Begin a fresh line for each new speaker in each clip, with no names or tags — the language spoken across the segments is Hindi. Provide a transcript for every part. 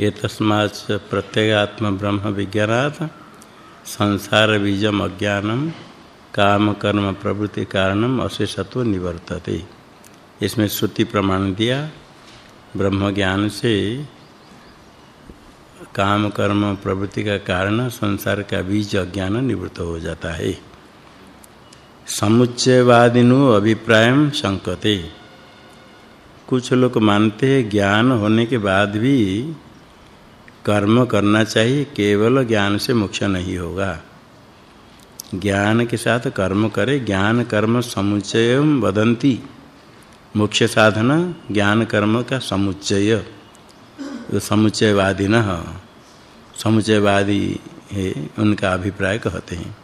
ये तस्मात् प्रत्यगात्म ब्रह्म विज्ञानात् संसार बीजम अज्ञानम काम कर्म प्रवृत्ति कारणम अशेषत्व निवर्तते। इसमें श्रुति प्रमाण दिया ब्रह्म ज्ञान से काम कर्म प्रवृत्ति का कारण संसार का बीज अज्ञान निवृत्त हो जाता है। समुच्चयवादिनु अभिप्राय संकते। कुछ लोग मानते हैं ज्ञान होने के बाद भी कर्म करना चाहिए, केवल ज्ञान से मोक्ष नहीं होगा। ज्ञान के साथ कर्म करे, ज्ञान कर्म समुच्चय वदंती। मुख्य साधना, ज्ञान कर्म का समुच्चय। समुच्चयवादी न समुच्चयवादी है, उनका अभिप्राय कहते हैं।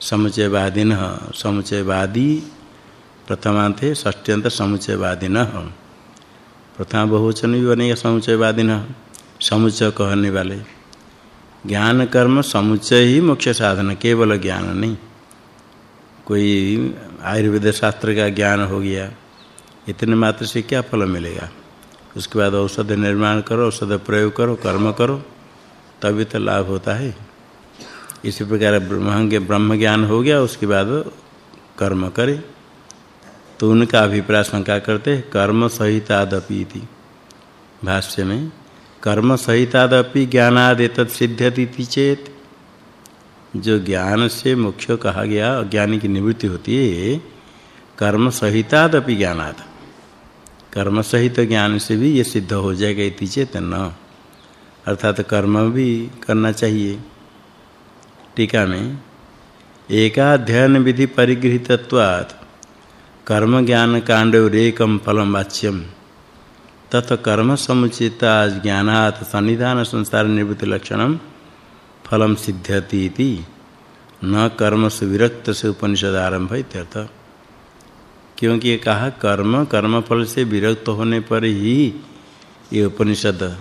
समुच्चयवादी न समुच्चयवादी प्रथमांत है षष्ट्यंत समुच्चयवादी न प्रथमा बहुवचन भी बनेगा समुच्चयवादी न समुच्चय कहने वाले। ज्ञान कर्म समुच्चय ही मुख्य साधन, केवल ज्ञान नहीं। कोई आयुर्वेद शास्त्र का ज्ञान हो गया, इतने मात्र से क्या फल मिलेगा? उसके बाद औषध निर्माण करो, औषध प्रयोग करो, कर्म करो, तभी तो लाभ होता है। इसी प्रकार ब्रह्म के ब्रह्म ज्ञान हो गया, उसके बाद कर्म करे। तो उनका अभिप्राय शंका करते कर्म सहितादपि भाष्य में कर्म सहितादपि ज्ञानाद एतत् सिद्ध्यति चेत। जो ज्ञान से मुख्य कहा गया अज्ञानी की निवृत्ति होती है कर्म सहितादपि ज्ञानाद। कर्म सहित ज्ञान से भी ये सिद्ध हो जाएगा इति चेत न अर्थात कर्म भी करना चाहिए। टीका में एकाध्ययन विधि परिगृहितत्वात्, कर्म ज्ञान कांड रेकम फलम वाच्यम। तत कर्म समुचिता ज्ञानात् सन्निधान संसार निवृत्ति लक्षणम फलम सिद्ध्यति इति। न कर्म से विरक्त से उपनिषद आरंभ इत्यर्थ। क्योंकि ये कहा, कर्म कर्म फल से विरक्त होने पर ही ये उपनिषद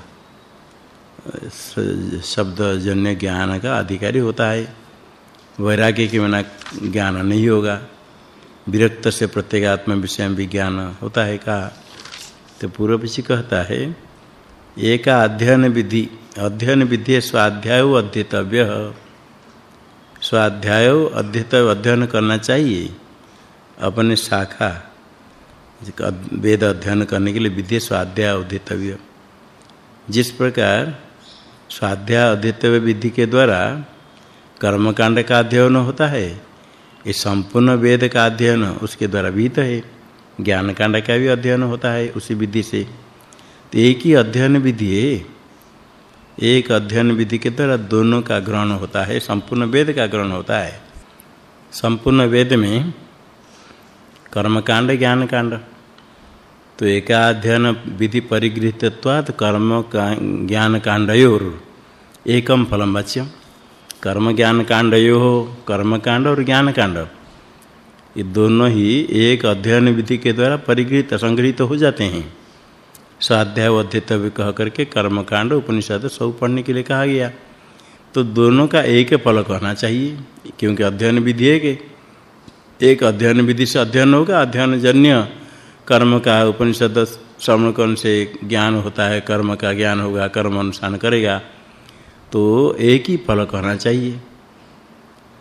शब्द जन्य ज्ञान का अधिकारी होता है। वैराग्य के बिना ज्ञान नहीं होगा। विरक्त से प्रत्येगात्म विषय विज्ञान होता है, कहा। तो पूर्व पक्षी कहता है, एक अध्ययन विधि अध्ययन विधि स्वाध्याय अध्येतव्य। स्वाध्याय अध्येतव्य, अध्ययन करना चाहिए। अपने शाखा वेद अध्ययन करने के लिए विधि स्वाध्याय अध्येतव्य। जिस प्रकार स्वाध्याय अध्येतव्य विधि के द्वारा कर्मकांड का अध्ययन होता है, ये संपूर्ण वेद का अध्ययन उसके द्वारा विहित है। ज्ञान कांड का भी अध्ययन होता है उसी विधि से। तो एक ही अध्ययन विधि है। एक अध्ययन विधि के द्वारा दोनों का ग्रहण होता है, संपूर्ण वेद का ग्रहण होता है। संपूर्ण वेद में कर्म कांड ज्ञान कांड तो एकाध्ययन विधि परिगृहितत्वात् कर्म का ज्ञान कांडयोर एकम फलम वाच्यम। कर्म ज्ञान कांडयो कर्म कांड और ज्ञान कांड ये दोनों ही एक अध्ययन विधि के द्वारा परिगृहित संग्रहित हो जाते हैं। स्वाध्याय अध्येतव्य कह करके कर्म कांड उपनिषद, सब पढ़ने के लिए कहा गया। तो दोनों का एक फल कहना चाहिए, क्योंकि अध्ययन विधि है के एक अध्ययन विधि से अध्ययन होगा अध्ययन जन्य कर्म का उपनिषद श्रवण करने से ज्ञान होता है, कर्म का ज्ञान होगा, कर्म अनुसार करेगा तो एक ही फल कहना चाहिए।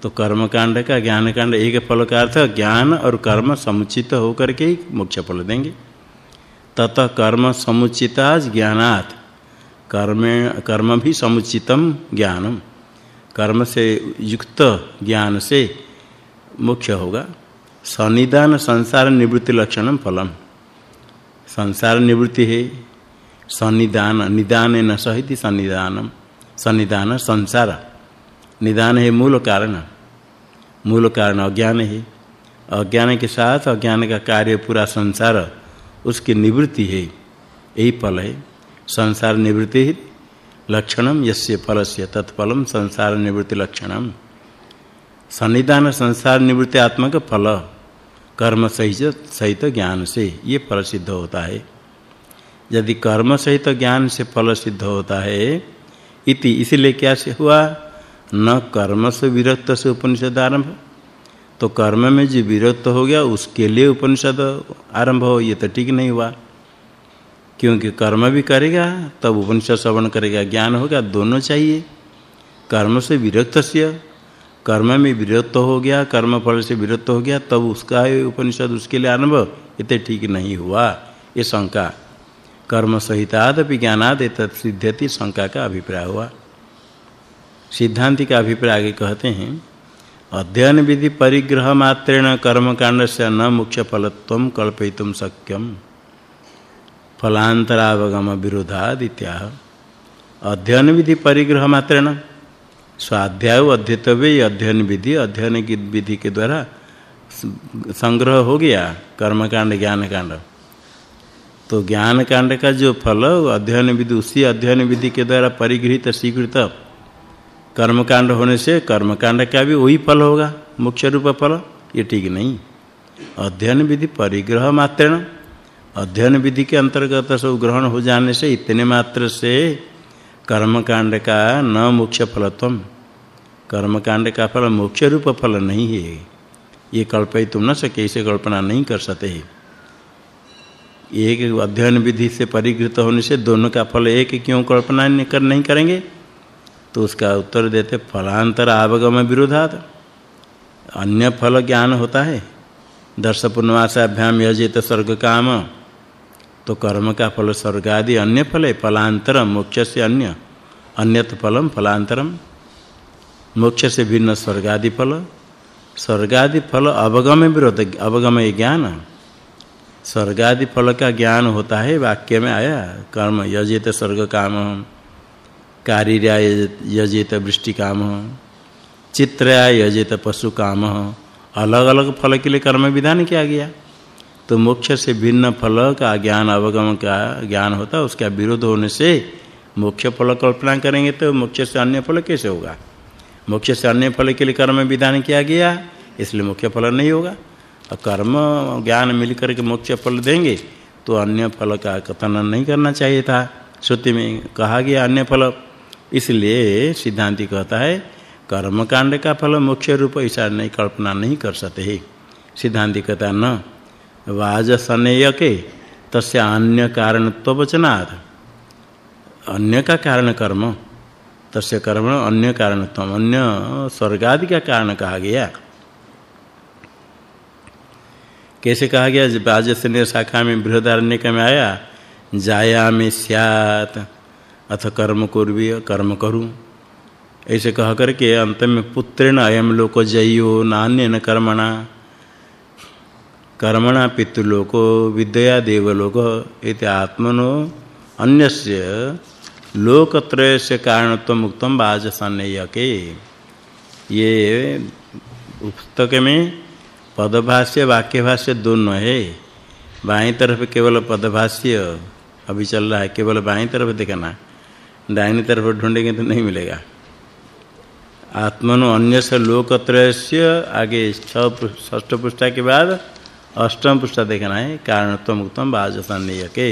तो कर्म कांड का ज्ञान कांड एक फल का अर्थ ज्ञान और कर्म समुचित होकर के ही मोक्ष फल देंगे। तत कर्म समुचिता ज्ञानात्। कर्म कर्म भी समुचितम ज्ञानम। कर्म से युक्त ज्ञान से मुख्य होगा। सनिदान संसार निवृत्ति लक्षणम फलम। संसार निवृत्ति है। सनिदान, निदान न सहित सनिदानम। सनिदान संसार। निदान है मूल कारण। मूल कारण अज्ञान है। अज्ञान के साथ अज्ञान का कार्य पूरा संसार, उसकी निवृत्ति है। यही फल है। संसार निवृत्ति लक्षणम यस्य फलस्य, तत्फलम संसार निवृत्ति लक्षणम। सन्निधान संसार निवृत्ति आत्मक फल, कर्म सहित सहित ज्ञान से ये फल सिद्ध होता है। यदि कर्म सहित ज्ञान से फल सिद्ध होता है, इति, इसलिए क्या से हुआ? न कर्म से विरक्त से उपनिषद आरंभ। तो कर्म में जो विरक्त हो गया, उसके लिए उपनिषद आरंभ हो, ये तो ठीक नहीं हुआ। क्योंकि कर्म भी करेगा, तब उपनिषद श्रवण करेगा। ज्ञान होगा, दोनों चाहिए। कर्म से विरक्तस्य कर्म में विरक्त हो गया, कर्म फल से विरक्त हो गया, तब उसका उपनिषद उसके लिए अनुभव इतने ठीक नहीं हुआ, ये शंका। कर्म सहितादपि ज्ञानाद सिद्ध्यति शंका का अभिप्राय हुआ। सिद्धांति का अभिप्राय कहते हैं, अध्ययन विधि परिग्रह मात्रेण कर्म कांड से न मुख्य फलत्व कल्पयितुम शक्यम। फलांतरावगम विरोधाद इत्याह अध्ययन विधि परिग्रह मात्रेण स्वाध्याय अध्यतव्य अध्ययन विधि, अध्ययन की विधि के द्वारा संग्रह हो गया कर्म कांड ज्ञान कांड तो ज्ञान कांड का जो फल, अध्ययन विधि, उसी अध्ययन विधि के द्वारा परिगृहित, स्वीकृत कर्म कांड होने से कर्मकांड का भी वही फल होगा, मुख्य रूप फल, ये ठीक नहीं। अध्ययन विधि परिग्रह मात्रेण अध्ययन विधि के अंतर्गत सब ग्रहण हो जाने से इतने मात्र से कर्मकांड का न मुख्य फलत्व कर्म कांड का फल मुख्य रूप फल नहीं है। ये कल्पय तुम न सके, इसे कल्पना नहीं कर सकते। एक अध्ययन विधि से परिगृत होने से दोनों का फल एक क्यों कल्पना कर, नहीं करेंगे? तो उसका उत्तर देते, फलांतर आवगम विरोधात। अन्य फल ज्ञान होता है। दर्श पूर्णवासाभ्याम यजित स्वर्ग काम। तो कर्म का फल स्वर्ग आदि अन्य फल है फलांतरम मोक्ष से अन्य। अन्यत फलम, फलांतरम। मोक्ष से भिन्न स्वर्ग आदि फल। स्वर्ग आदि फल अवगम विरोध अवगम ज्ञान। स्वर्ग आदि फल का ज्ञान होता है, वाक्य में आया, कर्म यजित स्वर्ग काम। कारिर्या यजित वृष्टि काम चित्रया यजित पशु काम अलग अलग फल के लिए कर्म विधान किया गया। तो मोक्ष से भिन्न फल का ज्ञान, अवगम का ज्ञान होता है उसका विरोध होने से मोक्ष फल कल्पना करेंगे तो मोक्ष से अन्य फल कैसे होगा? मोक्ष से अन्य फल के लिए कर्म विधान किया गया, इसलिए मुख्य फल नहीं होगा। और कर्म ज्ञान मिलकर के मोक्ष फल देंगे तो अन्य फल का कथन नहीं करना चाहिए था। श्रुति में कहा गया, अन्य फल इसलिए सिद्धांति कहता है कर्म कांड का फल मुख्य रूप ऐसा नहीं कल्पना नहीं कर सकते। सिद्धांति कहता न वाजसनेय के तस्य अन्य कारणत्व वचनात् अन्य का कारण कर्म, तस्य कर्म अन्य कारणत्व अन्य स्वर्ग आदि का कारण कहा गया। कैसे कहा गया? वाजसनेय शाखा में बृहदारण्य में आया जाया में स्यात। अथ कर्म कुर्वीय कर्म करूँ। ऐसे कह करके अंत में पुत्रेण अयम लोक जयो नान्य न कर्मणा कर्मणा पितृलोको विद्या देवलोक इति आत्मनो अन्यस्य लोकत्रय से कारणत्व मुक्तम वाजसनेय के ये पुस्तक में पदभाष्य, वाक्यभाष्य दोनों है। बाएँ तरफ़ केवल पदभाष्य अभी चल रहा है, केवल बाएँ तरफ़ देखना दाहिनी तरफ़ ढूंढेंगे तो नहीं मिलेगा। आत्मनो अन्य से लोकत्रय से आगे षष्ठ पृष्ठ के बाद अष्टम पृष्ठ देखना है कारणत्व मुक्तम वाजसन्नेय के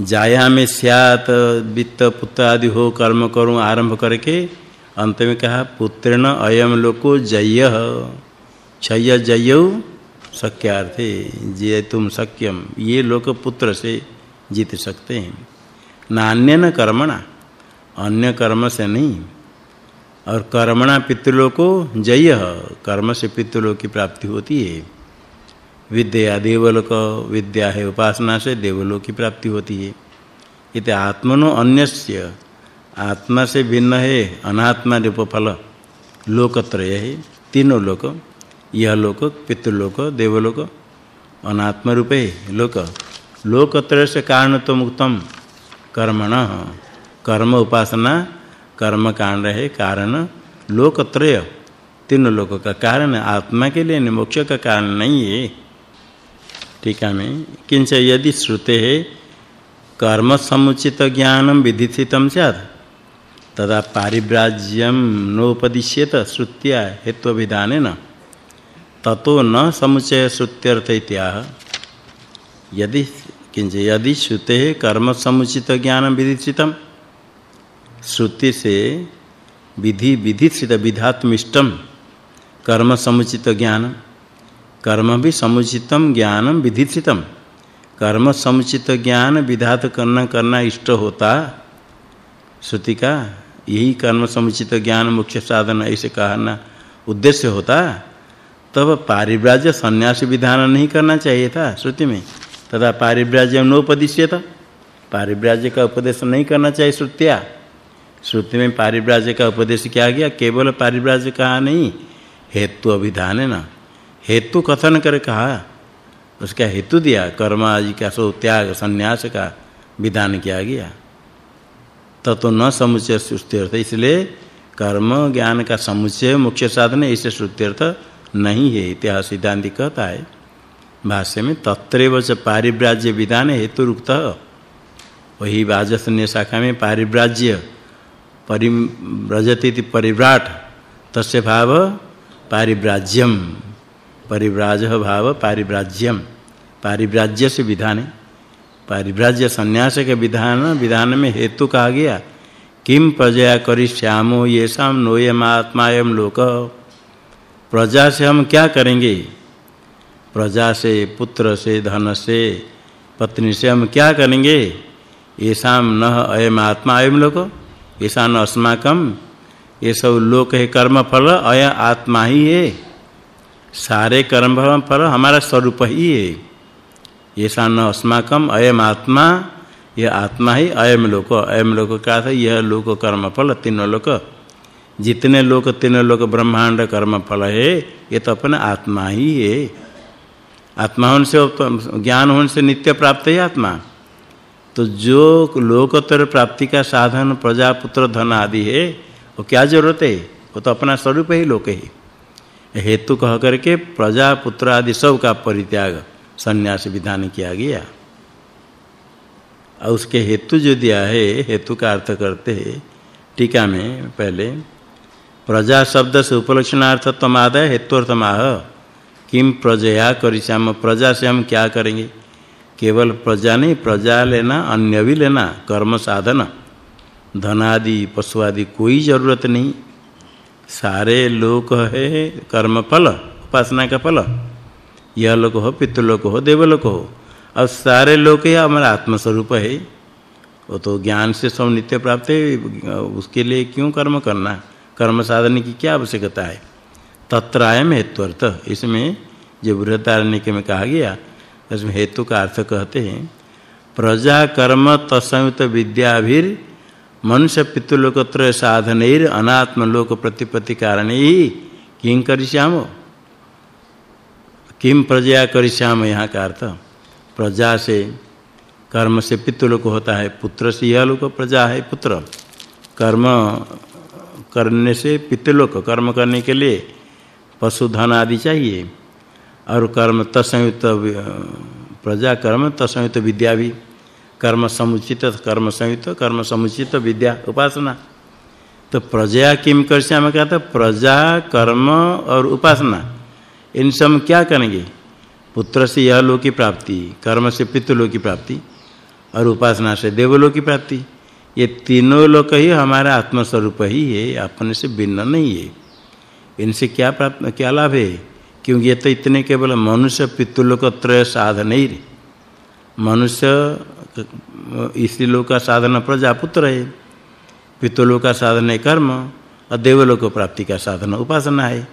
जाया में स्यात, वित्त पुत्र आदि हो, कर्म करूँ, आरंभ करके, अंत में कहा, पुत्रेण अयम लोको जय्य। क्षय जयौ शक्यार्थे जे तुम शक्यम ये लोक पुत्र से जीत सकते हैं। नान्य न कर्मणा। अन्य कर्म से नहीं। और कर्मणा पितृलोको जय। कर्म से पितृलोक की प्राप्ति होती है। विद्या देवलोक, विद्या है उपासना से देवलोक की प्राप्ति होती है। इत आत्मनो अन्यस्य। आत्मा से भिन्न है, अनात्मा रूप फल लोकत्रय है, तीनों लोक। यह लोक, पितृलोक, देवलोक। अनात्म रूप लोक। लोकत्रय से कारण तो मुक्तम कर्मण। कर्म उपासना, कर्म कांड है, कारण, लोकत्रय। तीन लोक का कारण आत्मा के लिए, मोक्ष का कारण नहीं है। टीका में किंच यदि श्रुते है, कर्म समुचित ज्ञानम विधिथितम स्यात् तदा पारिव्राज्यम नोपदिश्येत श्रुत्या हेतु न ततो न समुचय श्रुत्यर्थ इत्याह। यदि किंच यदि श्रुते कर्म समुचित ज्ञान विधिथितम श्रुति से विधि विधित विधात्मिष्टम। कर्म समुचित ज्ञान। कर्म भी समुचितम ज्ञानम विधितम कर्म समुचित ज्ञान विधात करना करना इष्ट होता। श्रुति का यही कर्म समुचित ज्ञान मुख्य साधन ऐसे कहना उद्देश्य होता। तब पारिव्राज्य संन्यास विधान नहीं करना चाहिए था श्रुति में। तथा पारिव्राज्य नोपदिश्यत पारिव्राज्य का उपदेश नहीं करना चाहिए श्रुत्या। श्रुति में पारिव्राज्य का उपदेश किया गया? केवल पारिव्राज्य कहा नहीं, हेतु अभिधान है ना। हेतु कथन कर कहा। उसका हेतु दिया, कर्म आदि का सो त्याग, संन्यास का विधान किया गया। तब तो न समुच्चय श्रुत्यर्थ इसलिए कर्म, ज्ञान का समुच्चय मुख्य साधन ऐसे श्रुत्यर्थ नहीं है, इतिहास सिद्धांत कहता है। भाष्य में तत्रैव च पारिव्राज्य विधान हेतु रुक्त वही वाजसन्य शाखा में पारिव्राज्य परिव्रजति परिव्राट, तस्य भाव पारिव्राज्यम। परिव्राज भाव पारिव्राज्यम। पारिव्राज्य से विधान। पारिव्राज्य संन्यास के विधान विधान में हेतु कहा गया किम प्रजया करिष्यामो येषाम नोयम आत्मायम लोक। प्रजा से हम क्या करेंगे? प्रजा से, पुत्र से, धन से, पत्नी से हम क्या करेंगे? येषाम न अयम आत्मा अयम लोक। ऐसा न अस्माकम ये सब लोक है कर्म फल, अय आत्मा ही है। सारे कर्म फल, हमारा स्वरूप ही है। ऐसा न अस्माकम अयम आत्मा यह आत्मा ही अयम लोक। अयम लोक का था, यह लोक कर्म फल, तीनों लोक। जितने लोक, तीनों लोक ब्रह्मांड कर्म फल है, ये तो अपना आत्मा ही है। आत्मा होने से ज्ञान होने से नित्य प्राप्त है आत्मा। तो जो लोकतर प्राप्ति का साधन प्रजा पुत्र धन आदि है, वो क्या ज़रूरत है? वो तो अपना स्वरूप ही लोक है हेतु कह करके प्रजा पुत्र आदि सब का परित्याग, संन्यास विधान किया गया। और उसके हेतु जो दिया है, हेतु का अर्थ करते हैं, टीका में पहले, प्रजा शब्द से उपलक्षणार्थत्व आदय हेतुर्थमाह। किम प्रजया करिष्याम? प्रजा से हम क्या करेंगे? केवल प्रजा नहीं, प्रजा लेना, अन्य भी लेना, कर्म साधन। धन आदि पशु आदि कोई ज़रूरत नहीं। सारे लोक है कर्म फल, उपासना का फल। यह लोक हो, पितृलोक हो, देवलोक हो। अब सारे लोक ही हमारा आत्म स्वरूप है। वो तो ज्ञान से सब नित्य प्राप्त है, उसके लिए क्यों कर्म करना? कर्म साधन की क्या आवश्यकता है? तत्रायम हेतुअर्थ इसमें जो बृहदारण्य में कहा गया इसमें हेतु का अर्थ कहते हैं प्रजा कर्म तत्संयुक्त विद्याभिर मनुष्य पितृलोकत्रय साधनैर अनात्म लोक प्रतिपत्ति कारण ही। किं करिष्याम? किम प्रजा करिष्याम? यहाँ का अर्थ, प्रजा से कर्म से पितृलोक होता है, पुत्र से यह लोक प्रजा है, पुत्र। कर्म करने से पितृलोक, कर्म करने के लिए पशु धन आदि चाहिए। और कर्म तत्संयुक्त प्रजा कर्म तत्संयुक्त विद्या भी। कर्म समुचित, कर्म संयुक्त, कर्म समुचित विद्या उपासना। तो प्रजा किम करश्या में कहता प्रजा, कर्म और उपासना। इन सब क्या करेंगे? पुत्र से यह लोक की प्राप्ति, कर्म से पितृलोक की प्राप्ति और उपासना से देवलोक की प्राप्ति। ये तीनों लोक ही हमारा आत्म स्वरूप ही है अपने से भिन्न नहीं है। इनसे क्या प्राप्त, क्या लाभ है? क्योंकि ये तो इतने केवल मनुष्य पितृलोक त्रय साधन ही मनुष्य इसी लोक का साधन प्रजापुत्र है। पितृलोक का साधन है कर्म, और देवलोक प्राप्ति का साधन उपासना है।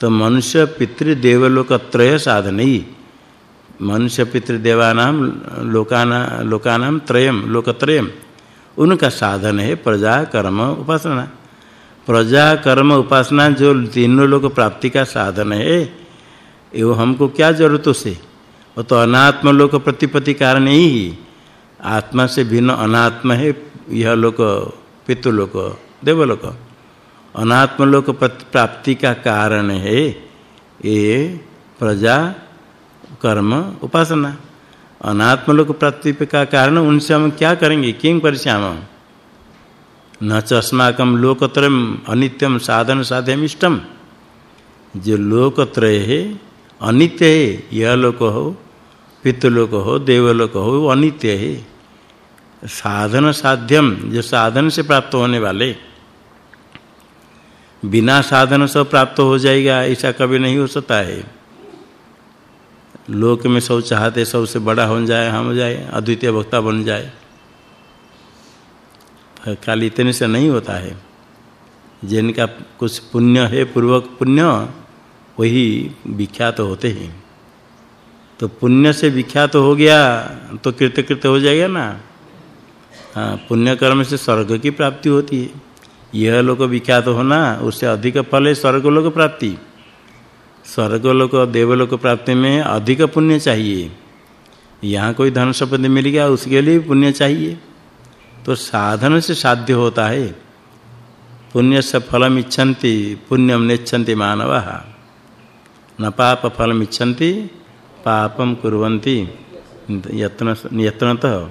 तो मनुष्य पितृ देवलोक त्रय साधन ही। मनुष्य पितृ देवानाम लोकाना, लोकानाम त्रयम, लोकत्रयम। उनका साधन है प्रजा, कर्म, उपासना। प्रजा, कर्म, उपासना जो तीनों लोग प्राप्ति का साधन है ये हमको क्या ज़रूरत उसे? वो तो अनात्म लोक प्रतिपत्ति कारण ही आत्मा से भिन्न अनात्म है, यह लोक पितृलोक देवलोक अनात्म लोक प्राप्ति का कारण है, ये प्रजा, कर्म, उपासना। अनात्म लोक प्राप्ति का कारण, उनसे हम क्या करेंगे? किम परिश्याम न च चस्माकम लोकत्रयम अनित्यम साधन साध्यम इष्टम जो लोकत्रय है अनित्य है यह लोक हो पितृलोक हो देवलोक हो, वो अनित्य। है साधन साध्यम, जो साधन से प्राप्त होने वाले। बिना साधन से प्राप्त हो जाएगा, ऐसा कभी नहीं हो सकता है। लोक में सब चाहते सबसे बड़ा हो जाए, हम जाए, अद्वितीय वक्ता बन जाए। खाली इतने से नहीं होता है। जिनका कुछ पुण्य है, पूर्वक पुण्य, वही विख्यात होते हैं। तो पुण्य से विख्यात हो गया तो कृत्य हो जाएगा ना। हाँ पुण्य कर्म से स्वर्ग की प्राप्ति होती है। यह लोग विख्यात होना, उससे अधिक फल है स्वर्ग लोक प्राप्ति। स्वर्ग लोक देवलोक प्राप्ति में अधिक पुण्य चाहिए। यहाँ कोई धन संपत्ति मिल गया, उसके लिए पुण्य चाहिए। तो साधन से साध्य होता है। पुण्य से फलम इच्छन्ति, पुण्यम नेच्छन्ति मानवः। न पाप फलम इच्छन्ति, पापम कुर्वन्ति। यत्न, यत्नतः।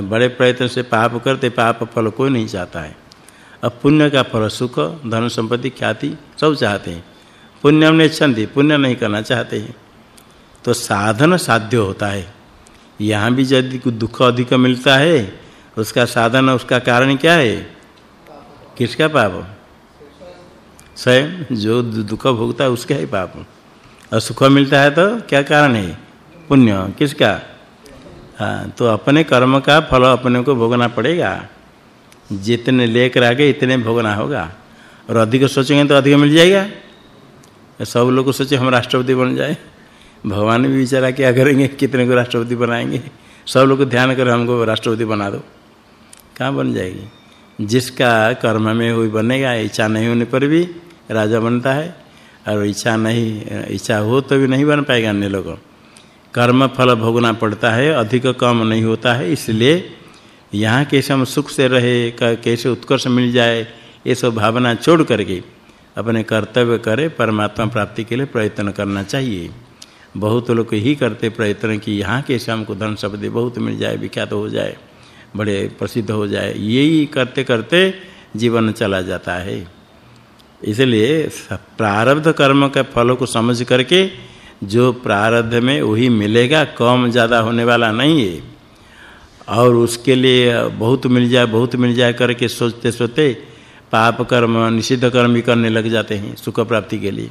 बड़े प्रयत्न से पाप करते, पाप फल कोई नहीं चाहता है। अब पुण्य का फल, सुख, धन संपत्ति, ख्याति सब चाहते हैं। पुण्यम नेच्छन्ति, पुण्य नहीं करना चाहते हैं। तो साधन साध्य होता है। यहाँ भी यदि दुख अधिक मिलता है, उसका साधन उसका कारण क्या है? किसका पाप? स्वयं। जो दुख भोगता है उसका ही पाप। और सुख मिलता है तो क्या कारण है? पुण्य। किसका? हाँ तो अपने कर्म का फल अपने को भोगना पड़ेगा। जितने लेकर आगे इतने भोगना होगा। और अधिक सोचेंगे तो अधिक मिल जाएगा। सब लोग सोचे हम राष्ट्रपति बन जाए। भगवान भी विचारा क्या, करेंगे, कितने को राष्ट्रपति बनाएँगे? सब लोग ध्यान कर, हमको राष्ट्रपति बना दो। कहाँ बन जाएगी? जिसका कर्म में हुई बनेगा, इच्छा नहीं होने पर भी राजा बनता है, और इच्छा नहीं, इच्छा हो तो भी नहीं बन पाएगा अन्य लोग। कर्म फल भोगना पड़ता है, अधिक कम नहीं होता है, इसलिए यहाँ कैसे हम सुख से रहे कैसे उत्कर्ष मिल जाए, ये सब भावना छोड़ करके अपने कर्तव्य करे, परमात्मा प्राप्ति के लिए प्रयत्न करना चाहिए। बहुत लोग ही करते प्रयत्न कि यहाँ कैसे हमको धन शब्द बहुत मिल जाए, विख्यात हो जाए, बड़े प्रसिद्ध हो जाए। यही करते करते जीवन चला जाता है। इसलिए प्रारब्ध कर्म के फलों को समझ करके जो प्रारब्ध में वही मिलेगा, कम ज़्यादा होने वाला नहीं है। और उसके लिए बहुत मिल जाए, बहुत मिल जाए करके सोचते सोचते पाप कर्म, निषिद्ध कर्म भी करने लग जाते हैं सुख प्राप्ति के लिए।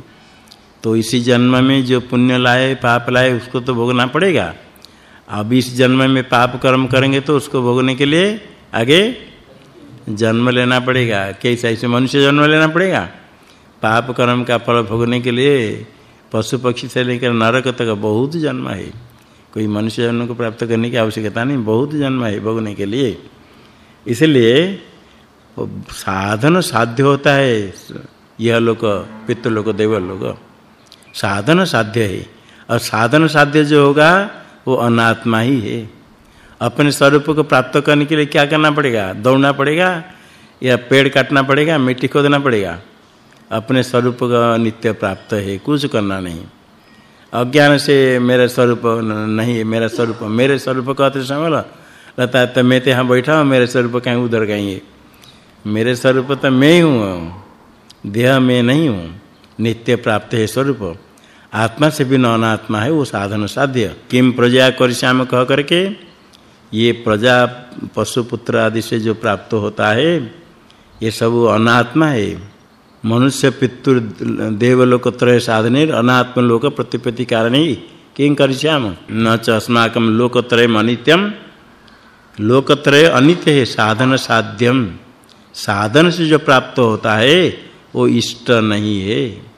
तो इसी जन्म में जो पुण्य लाए, पाप लाए, उसको तो भोगना पड़ेगा। अब इस जन्म में पाप कर्म करेंगे तो उसको भोगने के लिए आगे जन्म लेना पड़ेगा। कैसे? ऐसे मनुष्य जन्म लेना पड़ेगा। पाप कर्म का फल भोगने के लिए पशु पक्षी से लेकर नरक तक बहुत जन्म है। कोई मनुष्य जन्म को प्राप्त करने की आवश्यकता नहीं, बहुत जन्म है भोगने के लिए। इसलिए साधन साध्य होता है। यह लोग पितृ लोग देव लोग साधन साध्य है। और साधन साध्य जो होगा, वो अनात्मा ही है। अपने स्वरूप को प्राप्त करने के लिए क्या करना पड़ेगा? दौड़ना पड़ेगा, या पेड़ काटना पड़ेगा, मिट्टी खोदना पड़ेगा? अपने स्वरूप का नित्य प्राप्त है, कुछ करना नहीं। अज्ञान से मेरा स्वरूप नहीं है मेरा स्वरूप, मेरे स्वरूप कहते समय लगता है तो मैं तो यहाँ बैठा हूँ, मेरे स्वरूप कहीं उधर गएँगे। मेरे स्वरूप तो मैं ही हूँ। देह में नहीं हूँ। नित्य प्राप्त है स्वरूप। आत्मा से भी अनात्मा है, वो साधन साध्य। किम प्रजा करिष्याम कह करके, ये प्रजा पशु पुत्र आदि से जो प्राप्त होता है, ये सब अनात्मा है। मनुष्य पितृ देवलोक त्रय साधने अनात्म लोक प्रतिपत्ति कारण ही किं करिष्याम? न च अस्माकं लोकत्रय अनित्यम लोकत्रय अनित्य है, साधन साध्यम साधन से जो प्राप्त होता है, वो इष्ट नहीं है।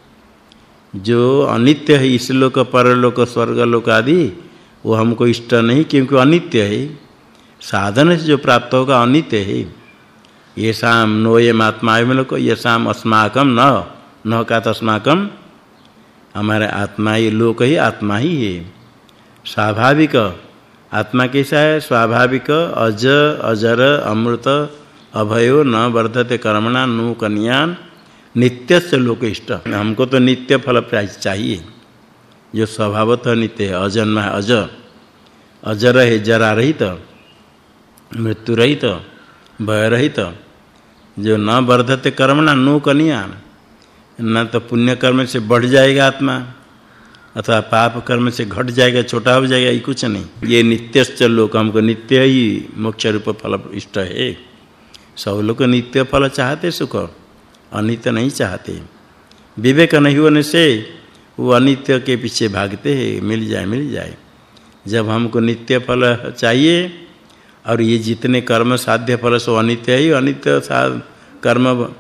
जो अनित्य है इस लोक, परलोक स्वर्ग लोक आदि, वो हमको इष्ट नहीं क्योंकि अनित्य है। साधन से जो प्राप्त होगा अनित्य है। ये शाम नोयम आत्मा लोक ये शाम अस्माकम न न का तस्माकम हमारे आत्मा ही लोक ही आत्मा ही है। स्वाभाविक, आत्मा कैसा है? स्वाभाविक, अज, अजर, अमृत, अभयो न वर्धते कर्मणा नु कन्यान नित्य से लोक इष्ट। हमको तो नित्य फल चाहिए। जो स्वभावतः नित्य अजन्म अज। अजर है जरा रहित। मृत्यु रहित, भय रहित। जो न वर्धते कर्मणा, नु कन्यान। न तो पुण्य कर्म से बढ़ जाएगा आत्मा, अथवा पाप कर्म से घट जाएगा, छोटा हो जाएगा, ये कुछ नहीं। ये नित्यश्च लोक, हमको नित्य ही मोक्ष रूप फल इष्ट है। सब लोग नित्य फल चाहते सुख। अनित्य नहीं चाहते। विवेक नहीं होने से वो अनित्य के पीछे भागते हैं, मिल जाए मिल जाए। जब हमको नित्य फल चाहिए, और ये जितने कर्म साध्य फल सो अनित्य ही अनित्य साध कर्म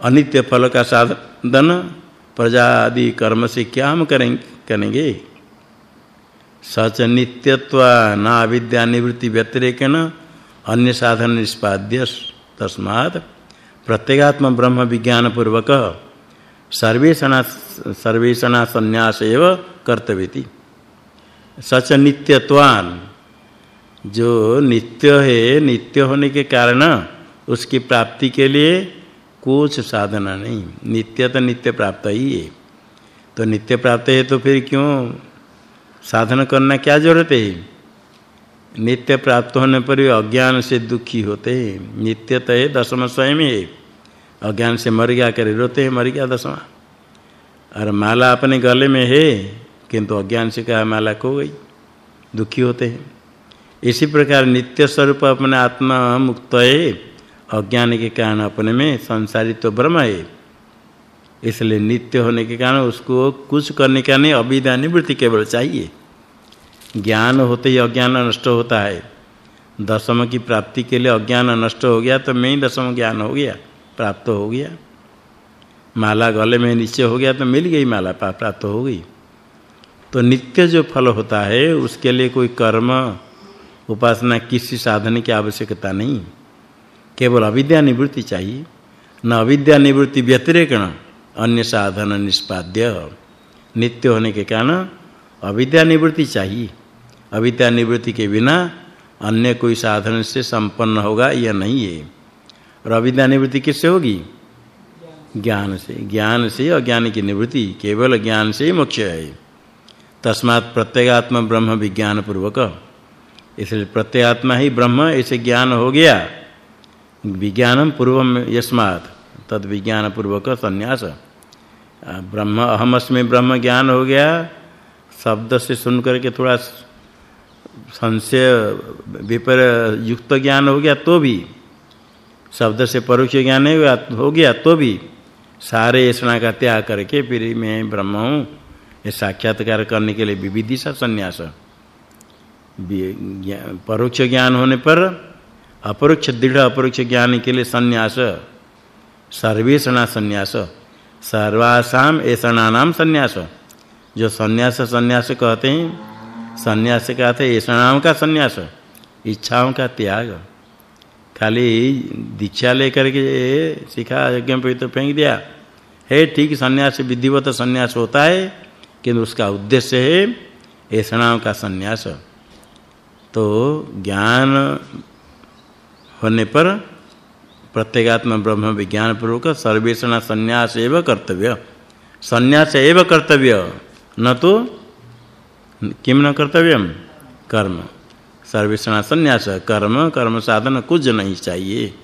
अनित्य फल का साधन प्रजा आदि कर्म से क्या हम करेंगे करेंगे? सच नित्यत्व न अविद्या निवृत्ति व्यतिरेकेण अन्य साधन निष्पाद्य तस्मात् प्रत्यगात्म ब्रह्म विज्ञान पूर्वक सर्वेषणा सर्वेषणा संन्यास एव कर्तव्यति। सच नित्यत्वान, जो नित्य है, नित्य होने के कारण उसकी प्राप्ति के लिए कुछ साधना नहीं, नित्य तो नित्य प्राप्त ही है। तो नित्य प्राप्त है तो फिर क्यों? साधना करना क्या ज़रूरत है? नित्य प्राप्त होने पर भी अज्ञान से दुखी होते हैं। नित्य तो है दसम स्वयं है अज्ञान से मर गया करे रोते हैं, मर गया दशमा। और माला अपने गले में है, किंतु अज्ञान से कहा माला खो गई, दुखी होते हैं। इसी प्रकार नित्य स्वरूप अपने आत्मा मुक्त है, अज्ञान के कारण अपने में संसारित तो ब्रह्म है। इसलिए नित्य होने के कारण उसको कुछ करने का नहीं अविद्या निवृत्ति केवल चाहिए। ज्ञान होते ही अज्ञान नष्ट होता है। दशम की प्राप्ति के लिए अज्ञान नष्ट हो गया तो मैं ही दशम ज्ञान हो गया, प्राप्त हो गया। माला गले में नीचे हो गया तो मिल गई माला प्राप्त हो गई। तो नित्य जो फल होता है, उसके लिए कोई कर्म, उपासना, किसी साधन की आवश्यकता नहीं। केवल अविद्या निवृत्ति चाहिए। न अविद्या निवृत्ति व्यतिरेकण, अन्य साधन निष्पाद्य। नित्य होने के कारण अविद्या निवृत्ति चाहिए। अविद्या निवृत्ति के बिना अन्य कोई साधन से संपन्न होगा, यह नहीं है। और अविद्या निवृत्ति किससे होगी? ज्ञान से। ज्ञान से अज्ञान की निवृत्ति केवल ज्ञान से ही मोक्ष है। तस्मात् प्रत्यगात्म ब्रह्म विज्ञान पूर्वक इसलिए प्रत्यगात्मा ही ब्रह्म ऐसे ज्ञान हो गया। विज्ञानम पूर्वम यस्मात्, तद विज्ञान पूर्वक संन्यास। ब्रह्म, अहमस्मि ब्रह्म ज्ञान हो गया। शब्द से सुन करके थोड़ा संशय विपर युक्त ज्ञान हो गया तो भी, शब्द से परोक्ष ज्ञान हो गया तो भी, सारे ऐसा का त्याग करके फिर मैं ब्रह्म हूँ। ये साक्षात्कार करने के लिए विविधिशा संन्यास। परोक्ष ज्ञान होने पर अपरोक्ष, दृढ़ अपरोक्ष ज्ञान के लिए संन्यास। सर्वेषणा संन्यास। सर्वासाम ऐषणानाम संन्यास। जो संन्यास संन्यास कहते हैं संन्यास कहते हैं ऐषणाओं का संन्यास इच्छाओं का त्याग। खाली दीक्षा लेकर के सिखा यज्ञ पे तो फेंक दिया। है, ठीक सन्यास, विधिवत संन्यास होता है, किंतु उसका उद्देश्य है ऐषणाओं का संन्यास। तो ज्ञान होने पर प्रत्यगात्म ब्रह्म विज्ञान पूर्वक सर्वेषण संन्यास एव कर्तव्य। संन्यास एव कर्तव्य। न तो किम न कर्तव्यम? कर्म। सर्वेषण संन्यास, कर्म कर्म साधन कुछ नहीं चाहिए।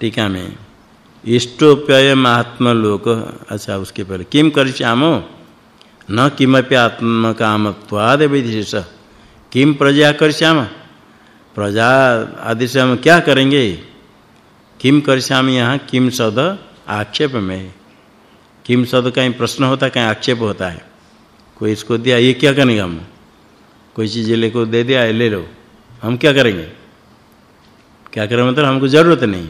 टीका में। इष्टोप्यय आत्मलोक अच्छा उसके पहले, किम करिष्यामो? न किमपि आत्म कामत्वाद विधिश किम प्रजा करिष्याम? प्रजा आदि से हम क्या करेंगे? किम करश्याम यहाँ? किम शब्द आक्षेप में। किम शब्द कहीं प्रश्न होता कहीं आक्षेप होता है। कोई इसको दिया, ये क्या करेंगे हम? कोई चीज़ ले को दे दिया, ले लो। हम क्या करेंगे? क्या करें मतलब हमको ज़रूरत नहीं।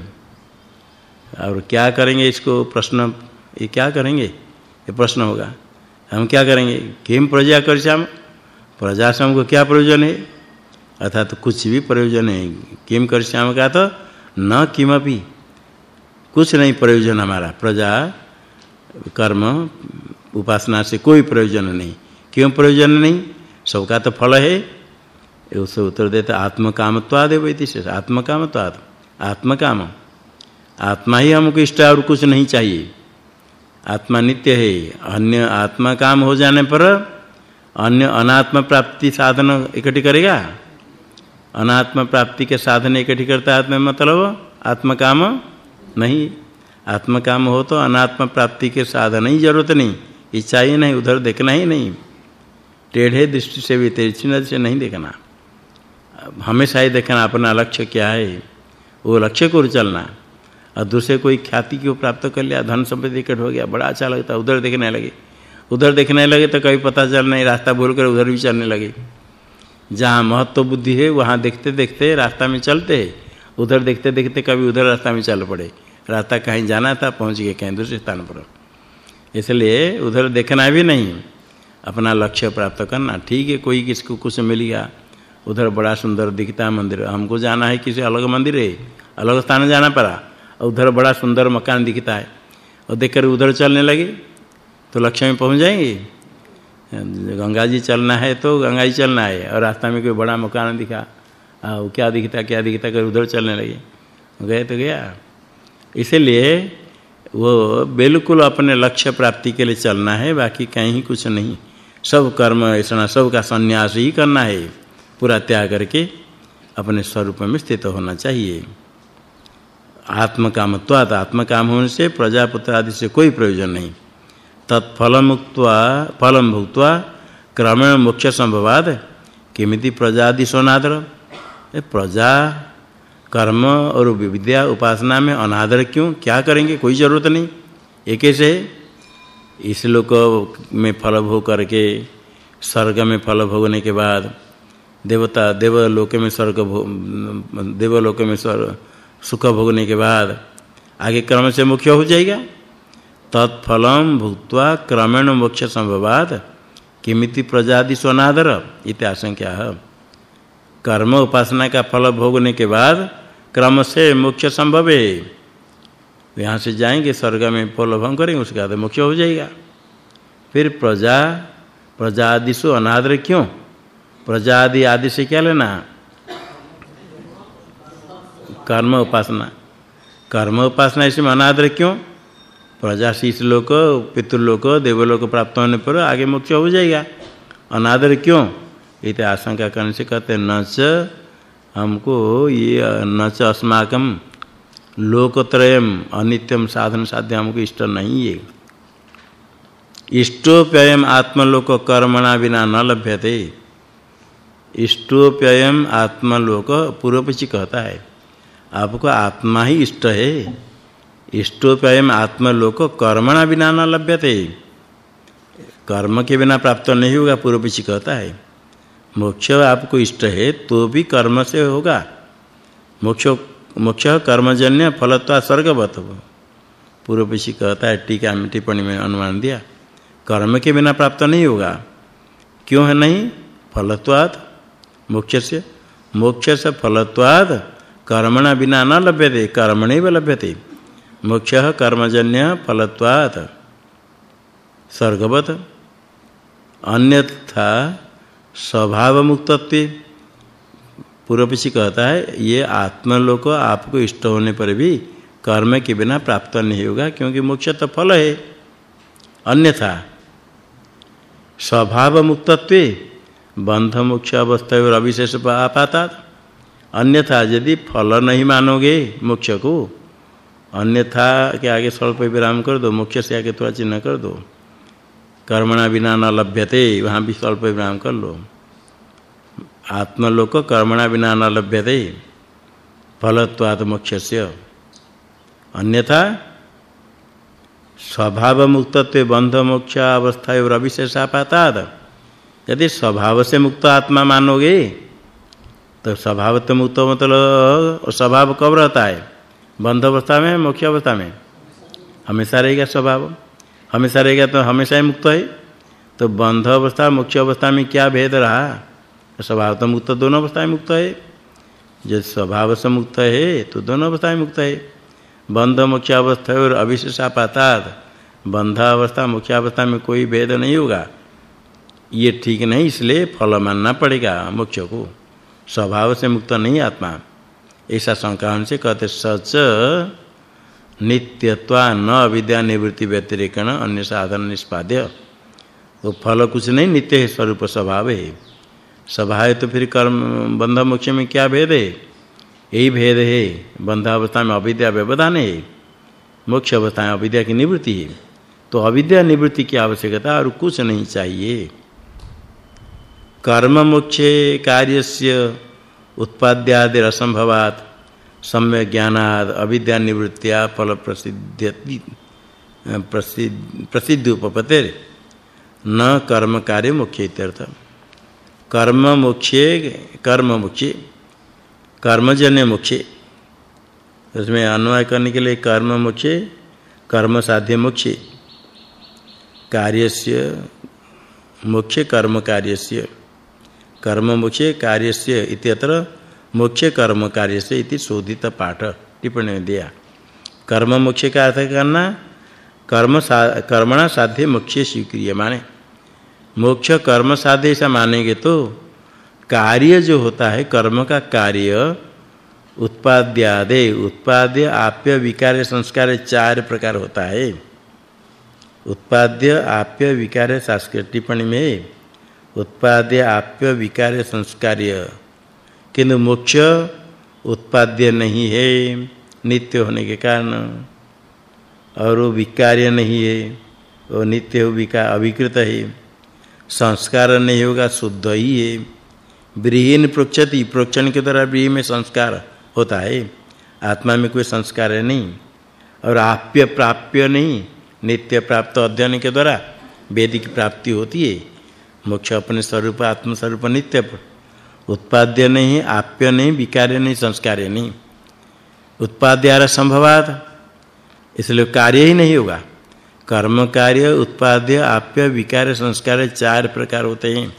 और क्या करेंगे इसको प्रश्न, ये क्या करेंगे? ये प्रश्न होगा। हम क्या करेंगे? किम प्रजा करश्याम प्रजा से हमको क्या प्रयोजन है? अर्थात कुछ भी प्रयोजन है। किम करश्याम का तो न किमपि, कुछ नहीं प्रयोजन हमारा। प्रजा, कर्म उपासना से कोई प्रयोजन नहीं। क्यों प्रयोजन नहीं? सबका तो फल है। उसे उत्तर देते आत्मकामत्वाद है वैति से आत्मकामत्वाद, आत्मकाम। आत्मा ही हमको इष्ट और कुछ नहीं चाहिए। आत्मा नित्य है। अन्य आत्मा काम हो जाने पर अन्य अनात्म प्राप्ति साधन इकट्ठी करेगा। अनात्म प्राप्ति के साधन इकट्ठी करता है आत्मा मतलब आत्म काम नहीं। आत्म काम हो तो अनात्म प्राप्ति के साधन ही ज़रूरत नहीं। इच्छा ही नहीं, उधर देखना ही नहीं। टेढ़े दृष्टि से भी तिरछी से नहीं देखना। हमेशा ही देखना, अपना लक्ष्य क्या है? वो लक्ष्य को चलना और दूसरे कोई ख्याति को प्राप्त कर लिया, धन संपत्ति इकट्ठ हो गया, बड़ा अच्छा लगता, उधर देखने लगे। उधर देखने लगे तो कभी पता चल नहीं, रास्ता भूल कर उधर भी चलने लगे। जहाँ महत्व बुद्धि है, वहाँ देखते देखते रास्ता में चलते। उधर देखते देखते कभी उधर रास्ता में चल पड़े। रास्ता कहीं जाना था, पहुँच गए, कहीं दूसरे स्थान पर। इसलिए उधर देखना भी नहीं। अपना लक्ष्य प्राप्त करना। ठीक है कोई किसको कुछ मिल गया। उधर बड़ा सुंदर दिखता मंदिर। हमको जाना है किसी अलग मंदिर है अलग स्थान जाना पड़ा। और उधर बड़ा सुंदर मकान दिखता है। और देखकर उधर चलने लगे। तो लक्ष्य में पहुँच जाएँगे। गंगा जी चलना है तो गंगा जी चलना है। और रास्ता में कोई बड़ा मकान दिखा। आ, वो क्या दिखता क्या दिखता कर उधर चलने लगे। गए तो गया। इसलिए वो बिल्कुल अपने लक्ष्य प्राप्ति के लिए चलना है, बाकी कहीं कुछ नहीं। सब कर्म ऐसा सब का संन्यास ही करना है। पूरा त्याग करके अपने स्वरूप में स्थित होना चाहिए। आत्म कामत्वात् आत्म काम होने से प्रजापुत्र आदि से कोई प्रयोजन नहीं। तत्फल मुक्त्वा फलम भुक्त्वा, क्रमेण मोक्ष संभवाद किमिति प्रजादि सोनादर प्रजा कर्म और विद्या उपासना में अनादर क्यों? क्या करेंगे? कोई ज़रूरत नहीं। एक ऐसे इस लोक में फल भोग करके, स्वर्ग में फल भोगने के बाद, देवता, देवलोक में स्वर्ग देवलोक में स्वर्ग सुख भोगने के बाद, आगे क्रम से मुख्य हो जाएगा। तत्फलम भुक्त्वा क्रमेण मोक्ष संभवाद किमिति प्रजादि सोनादर आशंका है कर्म उपासना का फल भोगने के बाद क्रम से मोक्ष संभव है। यहाँ से जाएँगे, स्वर्ग में फल भोग करेंगे, उसके बाद मोक्ष हो जाएगा। फिर प्रजा प्रजा आदि से अनादर क्यों? प्रजा आदि आदि से क्या लेना? कर्म उपासना। कर्म उपासना इसमें अनादर क्यों? प्रजा शीश लोक, पितृलोक, देवलोक प्राप्त होने पर आगे मोक्ष हो जाएगा। अनादर क्यों? इत आशंका करने से कहते न च हमको ये, न च अस्माकम लोकत्रयम अनित्यम साधन साध्य हमको इष्ट नहीं है। इष्टोप्ययम आत्मलोक कर्मणा बिना न लभ्यते। इष्टोप्ययम आत्मलोक पूर्वपक्षी कहता है, आपको आत्मा ही इष्ट है। इष्टोप्ययम आत्मलोक कर्मणा बिना न लभ्यते। कर्म के बिना प्राप्त नहीं होगा पूर्वपक्षी कहता है। मोक्ष आपको इष्ट है तो भी कर्म से होगा। मोक्ष मोक्ष कर्मजन्य फलत्वा स्वर्गवत पूर्व पीछे कहता है टीका में टिप्पणी में अनुमान दिया। कर्म के बिना प्राप्त नहीं होगा। क्यों है नहीं? फलत्वाद मोक्ष से। मोक्ष से फलत्वाद कर्मणा बिना न लभ्यते कर्मणे व लभ्यते। मोक्ष कर्मजन्य फलत्वाद स्वर्गवत। अन्यथा स्वभाव मुक्तत्व पूर्व कहता है, ये आत्मलोक आपको इष्ट होने पर भी कर्म के बिना प्राप्त नहीं होगा, क्योंकि मोक्ष तो फल है। अन्यथा स्वभाव मुक्तत्व बंध मोक्ष अवस्था और अविशेष आपाता अन्यथा, यदि फल नहीं मानोगे मोक्ष को, अन्यथा के आगे स्वल्प विराम कर दो, मोक्ष से आगे थोड़ा चिन्ह कर दो। कर्मणा बिना न लभ्यते, वहाँ भी स्वल्प विराम कर लो। आत्मलोक कर्मणा बिना न लभ्यते फलत्वात् मोक्षस्य अन्यथा स्वभाव मुक्तत्व बंध मोक्ष अवस्था और अविशेषापाताद यदि स्वभाव से मुक्त आत्मा मानोगे तो स्वभाव मुक्त मतलब स्वभाव कब रहता है? बंध अवस्था में, मोक्ष अवस्था में? हमेशा रहेगा स्वभाव। हमेशा रहेगा तो हमेशा ही मुक्त है। तो बंध अवस्था मुख्य अवस्था में क्या भेद रहा? स्वभाव तो मुक्त, दोनों अवस्था में मुक्त है। जो स्वभाव से मुक्त है तो दोनों अवस्था में मुक्त है। बंध मुख्य अवस्था और अविशेषापातात बंध अवस्था, मुख्य अवस्था में कोई भेद नहीं होगा। ये ठीक नहीं, इसलिए फल मानना पड़ेगा मोक्ष को। स्वभाव से मुक्त नहीं आत्मा। ऐसा शंका से कहते, सच नित्यत्वा न अविद्या निवृत्ति व्यतिरेकण, अन्य साधन निष्पाद्य। वो फल कुछ नहीं, नित्य स्वरूप स्वभाव है। स्वभाव तो फिर कर्म, बंध मोक्ष में क्या भेद है? यही भेद है। बंधावस्था में अविद्या व्यवधान है। मोक्ष अवस्था में अविद्या की निवृत्ति है। तो अविद्या निवृत्ति की आवश्यकता और कुछ नहीं चाहिए। कर्म मोक्षे कार्यस्य उत्पाद्यादि असंभवात सम्य ज्ञानाद अविद्या निवृत्तिया फल प्रसिद्ध प्रसिद्ध प्रसिद्ध उपपते न कर्म कार्य मुख्य इत्यर्थ कर्म मुख्य कर्म मुख्य, कर्मजन्य मुख्य। उसमें अन्वय करने के लिए कर्म मुख्य, कर्म साध्य मुख्य। कार्यस्य मुख्य कर्म कार्यस्य। कर्म मुख्य कार्यस्य इत्यत्र मुख्य कर्म कार्यस्य इति शोधित पाठ टिप्पणी में दिया। कर्म मुख्य का अर्थ करना कर्म सा, कर्मणा साध्य मुख्य स्वीक्रिय माने। मोक्ष कर्म साध्य ऐसा मानेंगे तो कार्य जो होता है कर्म का कार्य उत्पाद्यादे उत्पाद्य आप्य विकार संस्कार चार प्रकार होता है। उत्पाद्य आप्य विकार शास्त्र टिप्पणी में उत्पाद्य आप्य विकार संस्कार्य किंतु मोक्ष उत्पाद्य नहीं है, नित्य होने के कारण। और वो विकार्य नहीं है, वो नित्य हो विकार अविकृत है। संस्कार नहीं होगा, शुद्ध ही है। ब्रीहीन प्रोक्षति, प्रोक्षण के द्वारा ब्रीही में संस्कार होता है। आत्मा में कोई संस्कार है नहीं। और आप्य प्राप्य नहीं, नित्य प्राप्त अध्ययन के द्वारा वेद की प्राप्ति होती है। मोक्ष अपने स्वरूप आत्म स्वरूप नित्य उत्पाद्य नहीं, आप्य नहीं विकार्य नहीं संस्कार्य नहीं। उत्पाद्यार संभवात। इसलिए कार्य ही नहीं होगा। कर्म, कार्य, उत्पाद्य, आप्य, विकार, संस्कार चार प्रकार होते हैं।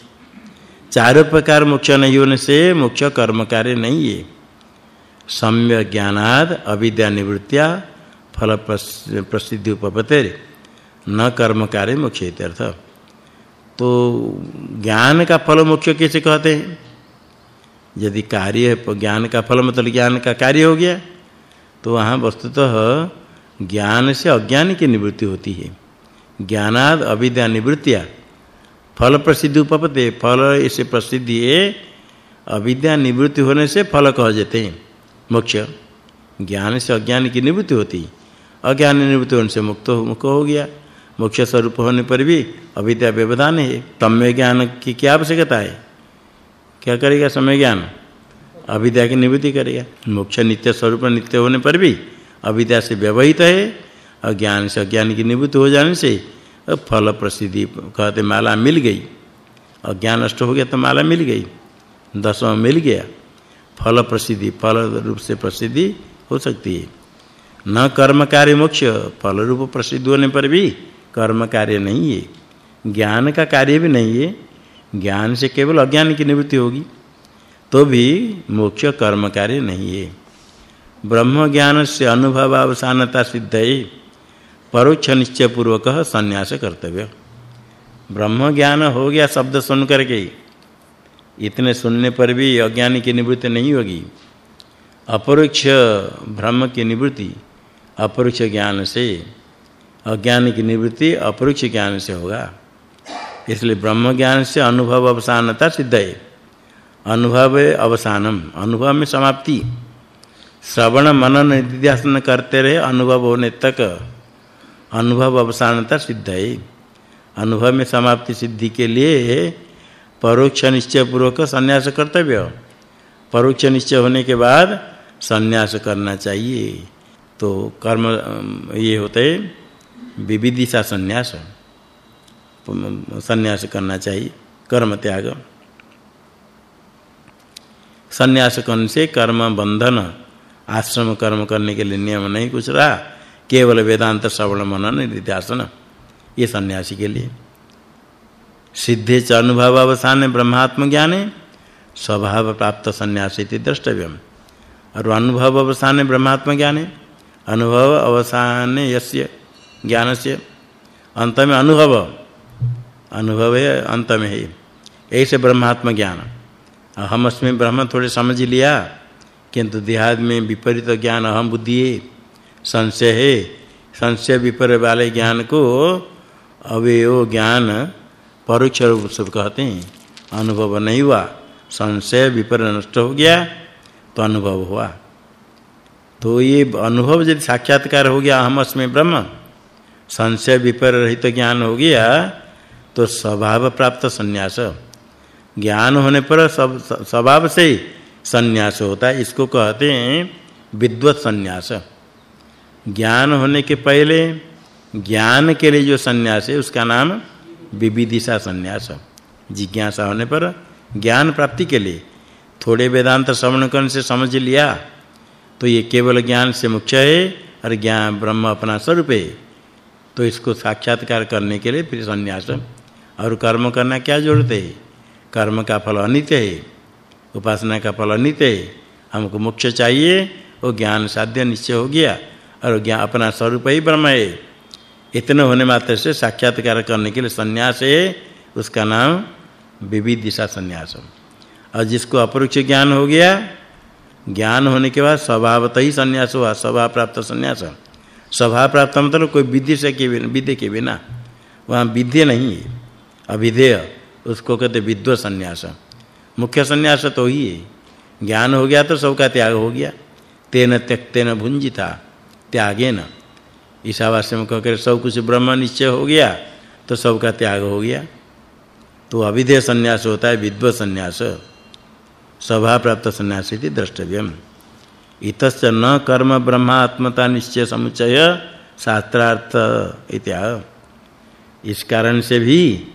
चारों प्रकार मोक्ष नहीं होने से मोक्ष कर्म कार्य नहीं है। सम्य ज्ञानाद, अविद्या निवृत्तिया, फल प्रसिद्धि उपपते न कर्म कार्य मोक्ष इत्यर्थ तो ज्ञान का फल मोक्ष कैसे कहते हैं? यदि कार्य ज्ञान का फल मतलब ज्ञान का कार्य हो गया तो वहाँ वस्तुतः ज्ञान से अज्ञान की निवृत्ति होती है। ज्ञानाद अविद्या निवृत्तिया। फल प्रसिद्धि उपपते फल इसे प्रसिद्धि है अविद्या निवृत्ति होने से फल कह जाते हैं। मोक्ष। ज्ञान से अज्ञान की निवृत्ति होती। अज्ञान निवृत्ति होने से मुक्त मुक्त हो गया। मोक्ष स्वरूप होने पर भी अविद्या व्यवधान है। तम्य ज्ञान की क्या आवश्यकता है? क्या करेगा समय ज्ञान अविद्या की निवृत्ति करेगा। मोक्ष नित्य स्वरूप नित्य होने पर भी अविद्या से व्यवहित है और ज्ञान से अज्ञान की निवृत्ति हो जाने से फल प्रसिद्धि कहते माला मिल गई। और ज्ञान नष्ट हो गया तो माला मिल गई। दसवां मिल गया। फल प्रसिद्धि, फल रूप से प्रसिद्धि हो सकती है। न कर्म कार्य मोक्ष, फल रूप प्रसिद्ध होने पर भी कर्म कार्य नहीं है। ज्ञान का कार्य भी नहीं है। ज्ञान से केवल अज्ञान की निवृत्ति होगी तो भी मोक्ष कर्म कार्य नहीं है। ब्रह्म ज्ञान से अनुभव अवसानता सिद्ध है, परोक्ष निश्चय पूर्वक संन्यास कर्तव्य। ब्रह्म ज्ञान हो गया शब्द सुन करके, इतने सुनने पर भी अज्ञान की निवृत्ति नहीं होगी। अपरोक्ष ब्रह्म की निवृत्ति अपरोक्ष ज्ञान से, अज्ञान की निवृत्ति अपरोक्ष ज्ञान से होगा। इसलिए ब्रह्म ज्ञान से अनुभव अवसानता सिद्ध है। अनुभव अवसानम, अनुभव में समाप्ति। श्रवण मनन निध्यासन करते रहे, अनुभव होने तक अनुभव अवसानता सिद्ध है। अनुभव में समाप्ति सिद्धि के लिए परोक्ष निश्चय पूर्वक संन्यास कर्तव्य। परोक्ष निश्चय होने के बाद संन्यास करना चाहिए। तो कर्म ये होते विविधिशा संन्यास। संन्यास करना चाहिए, कर्म त्याग। संन्यास करने से? कर्म बंधन। आश्रम कर्म करने के लिए नियम नहीं कुछ रहा, केवल वेदांत श्रवण मनन निध्यासन, ये सन्यासी के लिए। सिद्धे च अनुभव अवसान ब्रह्मात्म ज्ञान, स्वभाव प्राप्त संन्यास इति द्रष्टव्यम। और अनुभव अवसान ब्रह्मात्म ज्ञान, अनुभव अवसान यस्य से अंत में अनुभव। अनुभव है अंत में है। ऐसे ब्रह्मात्म ज्ञान। अहम अस्मि ब्रह्म थोड़े समझ लिया, किंतु देहाद में विपरीत ज्ञान अहम बुद्धि। संशय है। संशय विपरीत वाले ज्ञान को अवयव ज्ञान परोक्ष रूप से कहते हैं। अनुभव नहीं हुआ, संशय विपरीत नष्ट हो गया तो अनुभव हुआ। तो ये अनुभव यदि साक्षात्कार हो गया अहम अस्मि ब्रह्म, संशय विपरीत रहित ज्ञान हो गया तो स्वभाव प्राप्त संन्यास। ज्ञान होने पर सब, स्वभाव से संन्यास होता है। इसको कहते हैं विद्वत संन्यास। ज्ञान होने के पहले ज्ञान के लिए जो संन्यास है, उसका नाम विविदिशा संन्यास। जिज्ञासा होने पर ज्ञान प्राप्ति के लिए। थोड़े वेदांत श्रवण करने से समझ लिया तो ये केवल ज्ञान से मुख्य है और ज्ञान ब्रह्म अपना स्वरूप है। तो इसको साक्षात्कार करने के लिए फिर संन्यास। और कर्म करना क्या ज़रूरत है? कर्म का फल अनित्य है। उपासना का फल अनित्य है। हमको मोक्ष चाहिए, वो ज्ञान साध्य निश्चय हो गया, और ज्ञान अपना स्वरूप ही ब्रह्म है। इतने होने मात्र से साक्षात्कार करने के लिए संन्यास है, उसका नाम विविध दिशा संन्यास और जिसको अपरोक्ष ज्ञान हो गया, ज्ञान होने के बाद स्वभावत ही संन्यास हुआ स्वभाव प्राप्त संन्यास स्वभाव प्राप्त मतलब कोई विधि से के बिना विधि के बिना। वहाँ विधि नहीं है। अविधेय, उसको कहते विद्व संन्यास। मुख्य संन्यास तो ही है। ज्ञान हो गया तो सबका त्याग हो गया। तेन त्यक्तेन भुंजिता, त्यागेन। ईशावास्य में कहकर सब कुछ ब्रह्म निश्चय हो गया तो सबका त्याग हो गया। तो अविधेय संन्यास होता है विद्व संन्यास। स्वभाव प्राप्त संन्यास इति द्रष्टव्यम। इतश्च न कर्म ब्रह्मात्मता निश्चय समुच्चय शास्त्रार्थ इत्या इस कारण से भी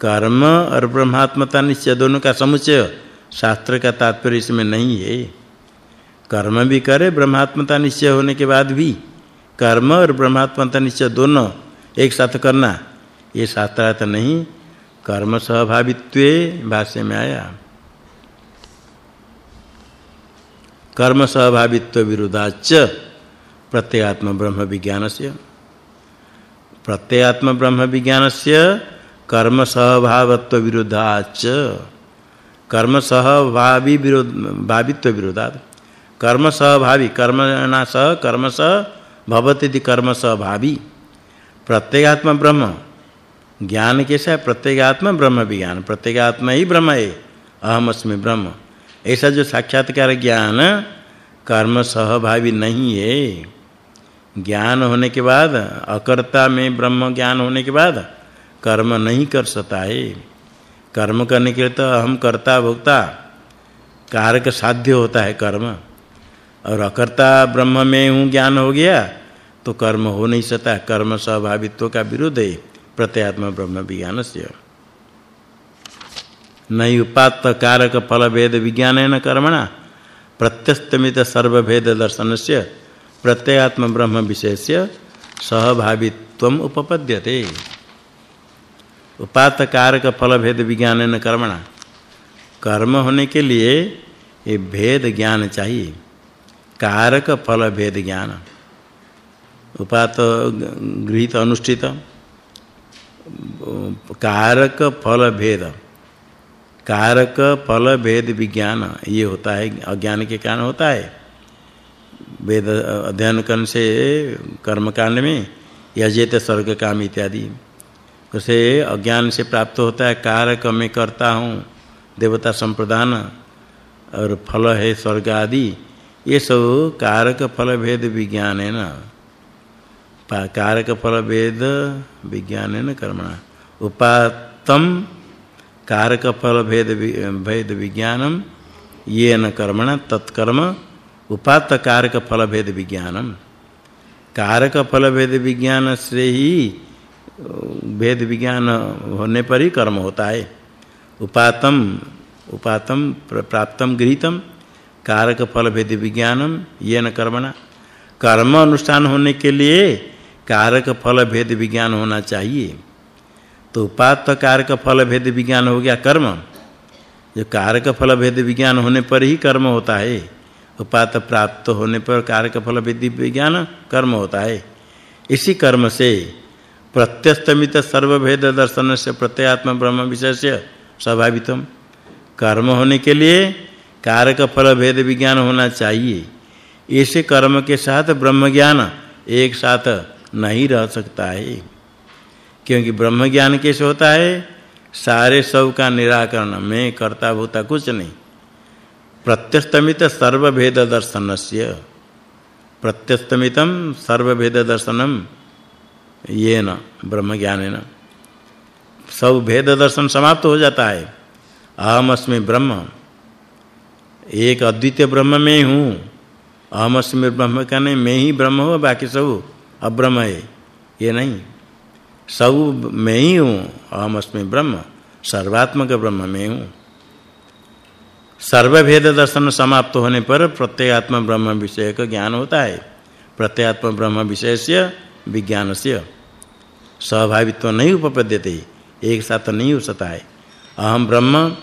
कर्म और ब्रह्मात्मता निश्चय दोनों का समुच्चय। शास्त्र का तात्पर्य इसमें नहीं है। कर्म भी करे, ब्रह्मात्मता निश्चय होने के बाद भी। कर्म और ब्रह्मात्मता निश्चय दोनों एक साथ करना, ये शास्त्रार्थ नहीं। कर्म सहभावित्वे भाष्य में आया। कर्म सहभावित्व विरोधाच प्रत्यगात्म ब्रह्म विज्ञानस्य। प्रत्यगात्म ब्रह्म विज्ञानस्य कर्म सहभावत्व विरोधाच कर्म सहभावी विरोध भावित्व विरोधात् कर्म सहभावी कर्मणा सह कर्म सह भवति कर्म सहभावी प्रत्यगात्म ब्रह्म। ज्ञान कैसा है? प्रत्यगात्म ब्रह्म विज्ञान। प्रत्यगात्म ही ब्रह्म है। अहम अस्मि ब्रह्म। ऐसा जो साक्षात्कार ज्ञान कर्म सहभावी नहीं है। ज्ञान होने के बाद, अकर्ता में ब्रह्म ज्ञान होने के बाद कर्म नहीं कर सकता है कर्म करने के लिए तो हम कर्ता भोक्ता कारक साध्य होता है कर्म। और अकर्ता ब्रह्म में हूँ ज्ञान हो गया तो कर्म हो नहीं सकता कर्म स्वभावित्व का विरोध है। प्रत्यात्म ब्रह्म विज्ञान से। नहीं उपात्त कारक फल भेद विज्ञानेन कर्मणा। प्रत्यस्तमित सर्वभेद दर्शनस्य प्रत्ययात्म ब्रह्म विशेष्य सहभावित्वम उपपद्यते। उपात्त कारक फल भेद विज्ञानेन कर्मणा। कर्म होने के लिए ये भेद ज्ञान चाहिए। कारक फल भेद ज्ञान। उपात गृहित अनुष्ठित। कारक फल भेद कारक फल भेद विज्ञान, ये होता है, अज्ञान के कारण होता है। वेद अध्ययन करने से कर्म कांड में यजेत स्वर्ग काम इत्यादि। उसे अज्ञान से प्राप्त होता है। कारक में करता हूँ, देवता संप्रदान और फल है स्वर्ग आदि। ये सब कारक फल भेद विज्ञान है ना। कारक फल भेद विज्ञान है न कर्मणा। उपातम कारक फल भेद भेद विज्ञानम, ये न कर्मणा, तत्कर्म उपात कारक फल भेद विज्ञानम। कारक फल भेद विज्ञान से ही भेद विज्ञान होने पर ही कर्म होता है। उपातम उपातम प्राप्तम गृहीतम, कारक फल भेद विज्ञानम, ये न कर्मणा। कर्म अनुष्ठान होने के लिए कारक फल भेद विज्ञान होना चाहिए। तो उपात्त कारक फल भेद विज्ञान हो गया कर्म। जो कारक फल भेद विज्ञान होने पर ही कर्म होता है। उपात प्राप्त होने पर कारक फल भेद विज्ञान कर्म होता है। इसी कर्म से प्रत्यस्तमित सर्वभेद दर्शन से प्रत्यात्म ब्रह्म विषय से स्वाभाविकम कर्म होने के लिए कारक फल भेद विज्ञान होना चाहिए। ऐसे कर्म के साथ ब्रह्म ज्ञान एक साथ नहीं रह सकता है। क्योंकि ब्रह्म ज्ञान कैसे होता है? सारे सब का निराकरण में कर्ता भूता कुछ नहीं। प्रत्यस्तमित सर्वभेद दर्शनस्य। प्रत्यस्तमितम सर्वभेद दर्शनम। येन ब्रह्म ज्ञान है न सब भेद दर्शन समाप्त हो जाता है। अहम अस्मि ब्रह्म। एक अद्वितीय ब्रह्म में हूँ। अहम अस्मि ब्रह्म का नहीं, मैं ही ब्रह्म हूँ, बाकी सब अब्रह्म है। ये नहीं। सब मैं ही हूँ, अहम अस्मि ब्रह्म। सर्वात्मक ब्रह्म में हूँ। सर्वभेद दर्शन समाप्त होने पर प्रत्येगात्म ब्रह्म विषय का ज्ञान होता है। प्रत्येगात्म ब्रह्म विषय से विज्ञान से। सहभावित्व नहीं उपपद्यते। एक साथ नहीं हो सकता है। अहम ब्रह्म,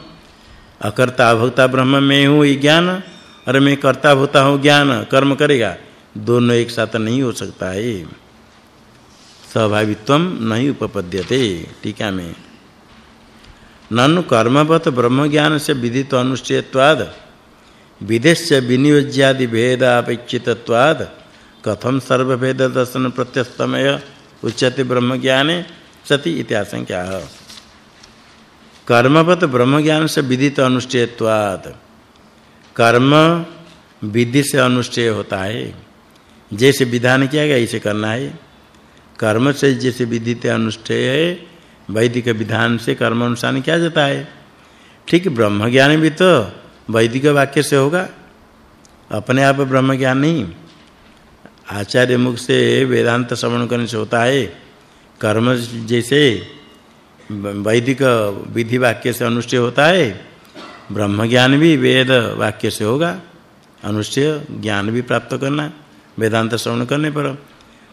अकर्ता अभोक्ता ब्रह्म में हूँ ज्ञान, और मैं कर्ता भोता हूँ ज्ञान, कर्म करेगा। दोनों एक साथ नहीं हो सकता है। सहभावित्व नहीं उपपद्यते टीका में। ननु कर्मवत ब्रह्म ज्ञान से विदित अनुष्ठेयत्वाद, विदेश्य विनियोज्यादि भेद अपेक्षितत्वाद कथम सर्वभेद दर्शन प्रत्यस्तमय, उच्यते ब्रह्म ज्ञाने सति इत्याशंका कर्मवत ब्रह्म ज्ञान से विदित अनुष्ठेयत्वाद कर्म विधि से अनुष्ठेय होता है। जैसे विधान किया गया, इसे करना है। कर्म से जैसे विदित अनुष्ठेय है, वैदिक विधान से कर्म अनुसार किया जाता है। ठीक ब्रह्म ज्ञान भी तो वैदिक वाक्य से होगा। अपने आप ब्रह्म ज्ञान नहीं। आचार्य मुख से वेदांत श्रवण करने से होता है, कर्म जैसे वैदिक विधि वाक्य से अनुष्ठेय होता है ब्रह्म ज्ञान भी वेद वाक्य से होगा, अनुष्ठेय ज्ञान भी प्राप्त करना, वेदांत श्रवण करने पर।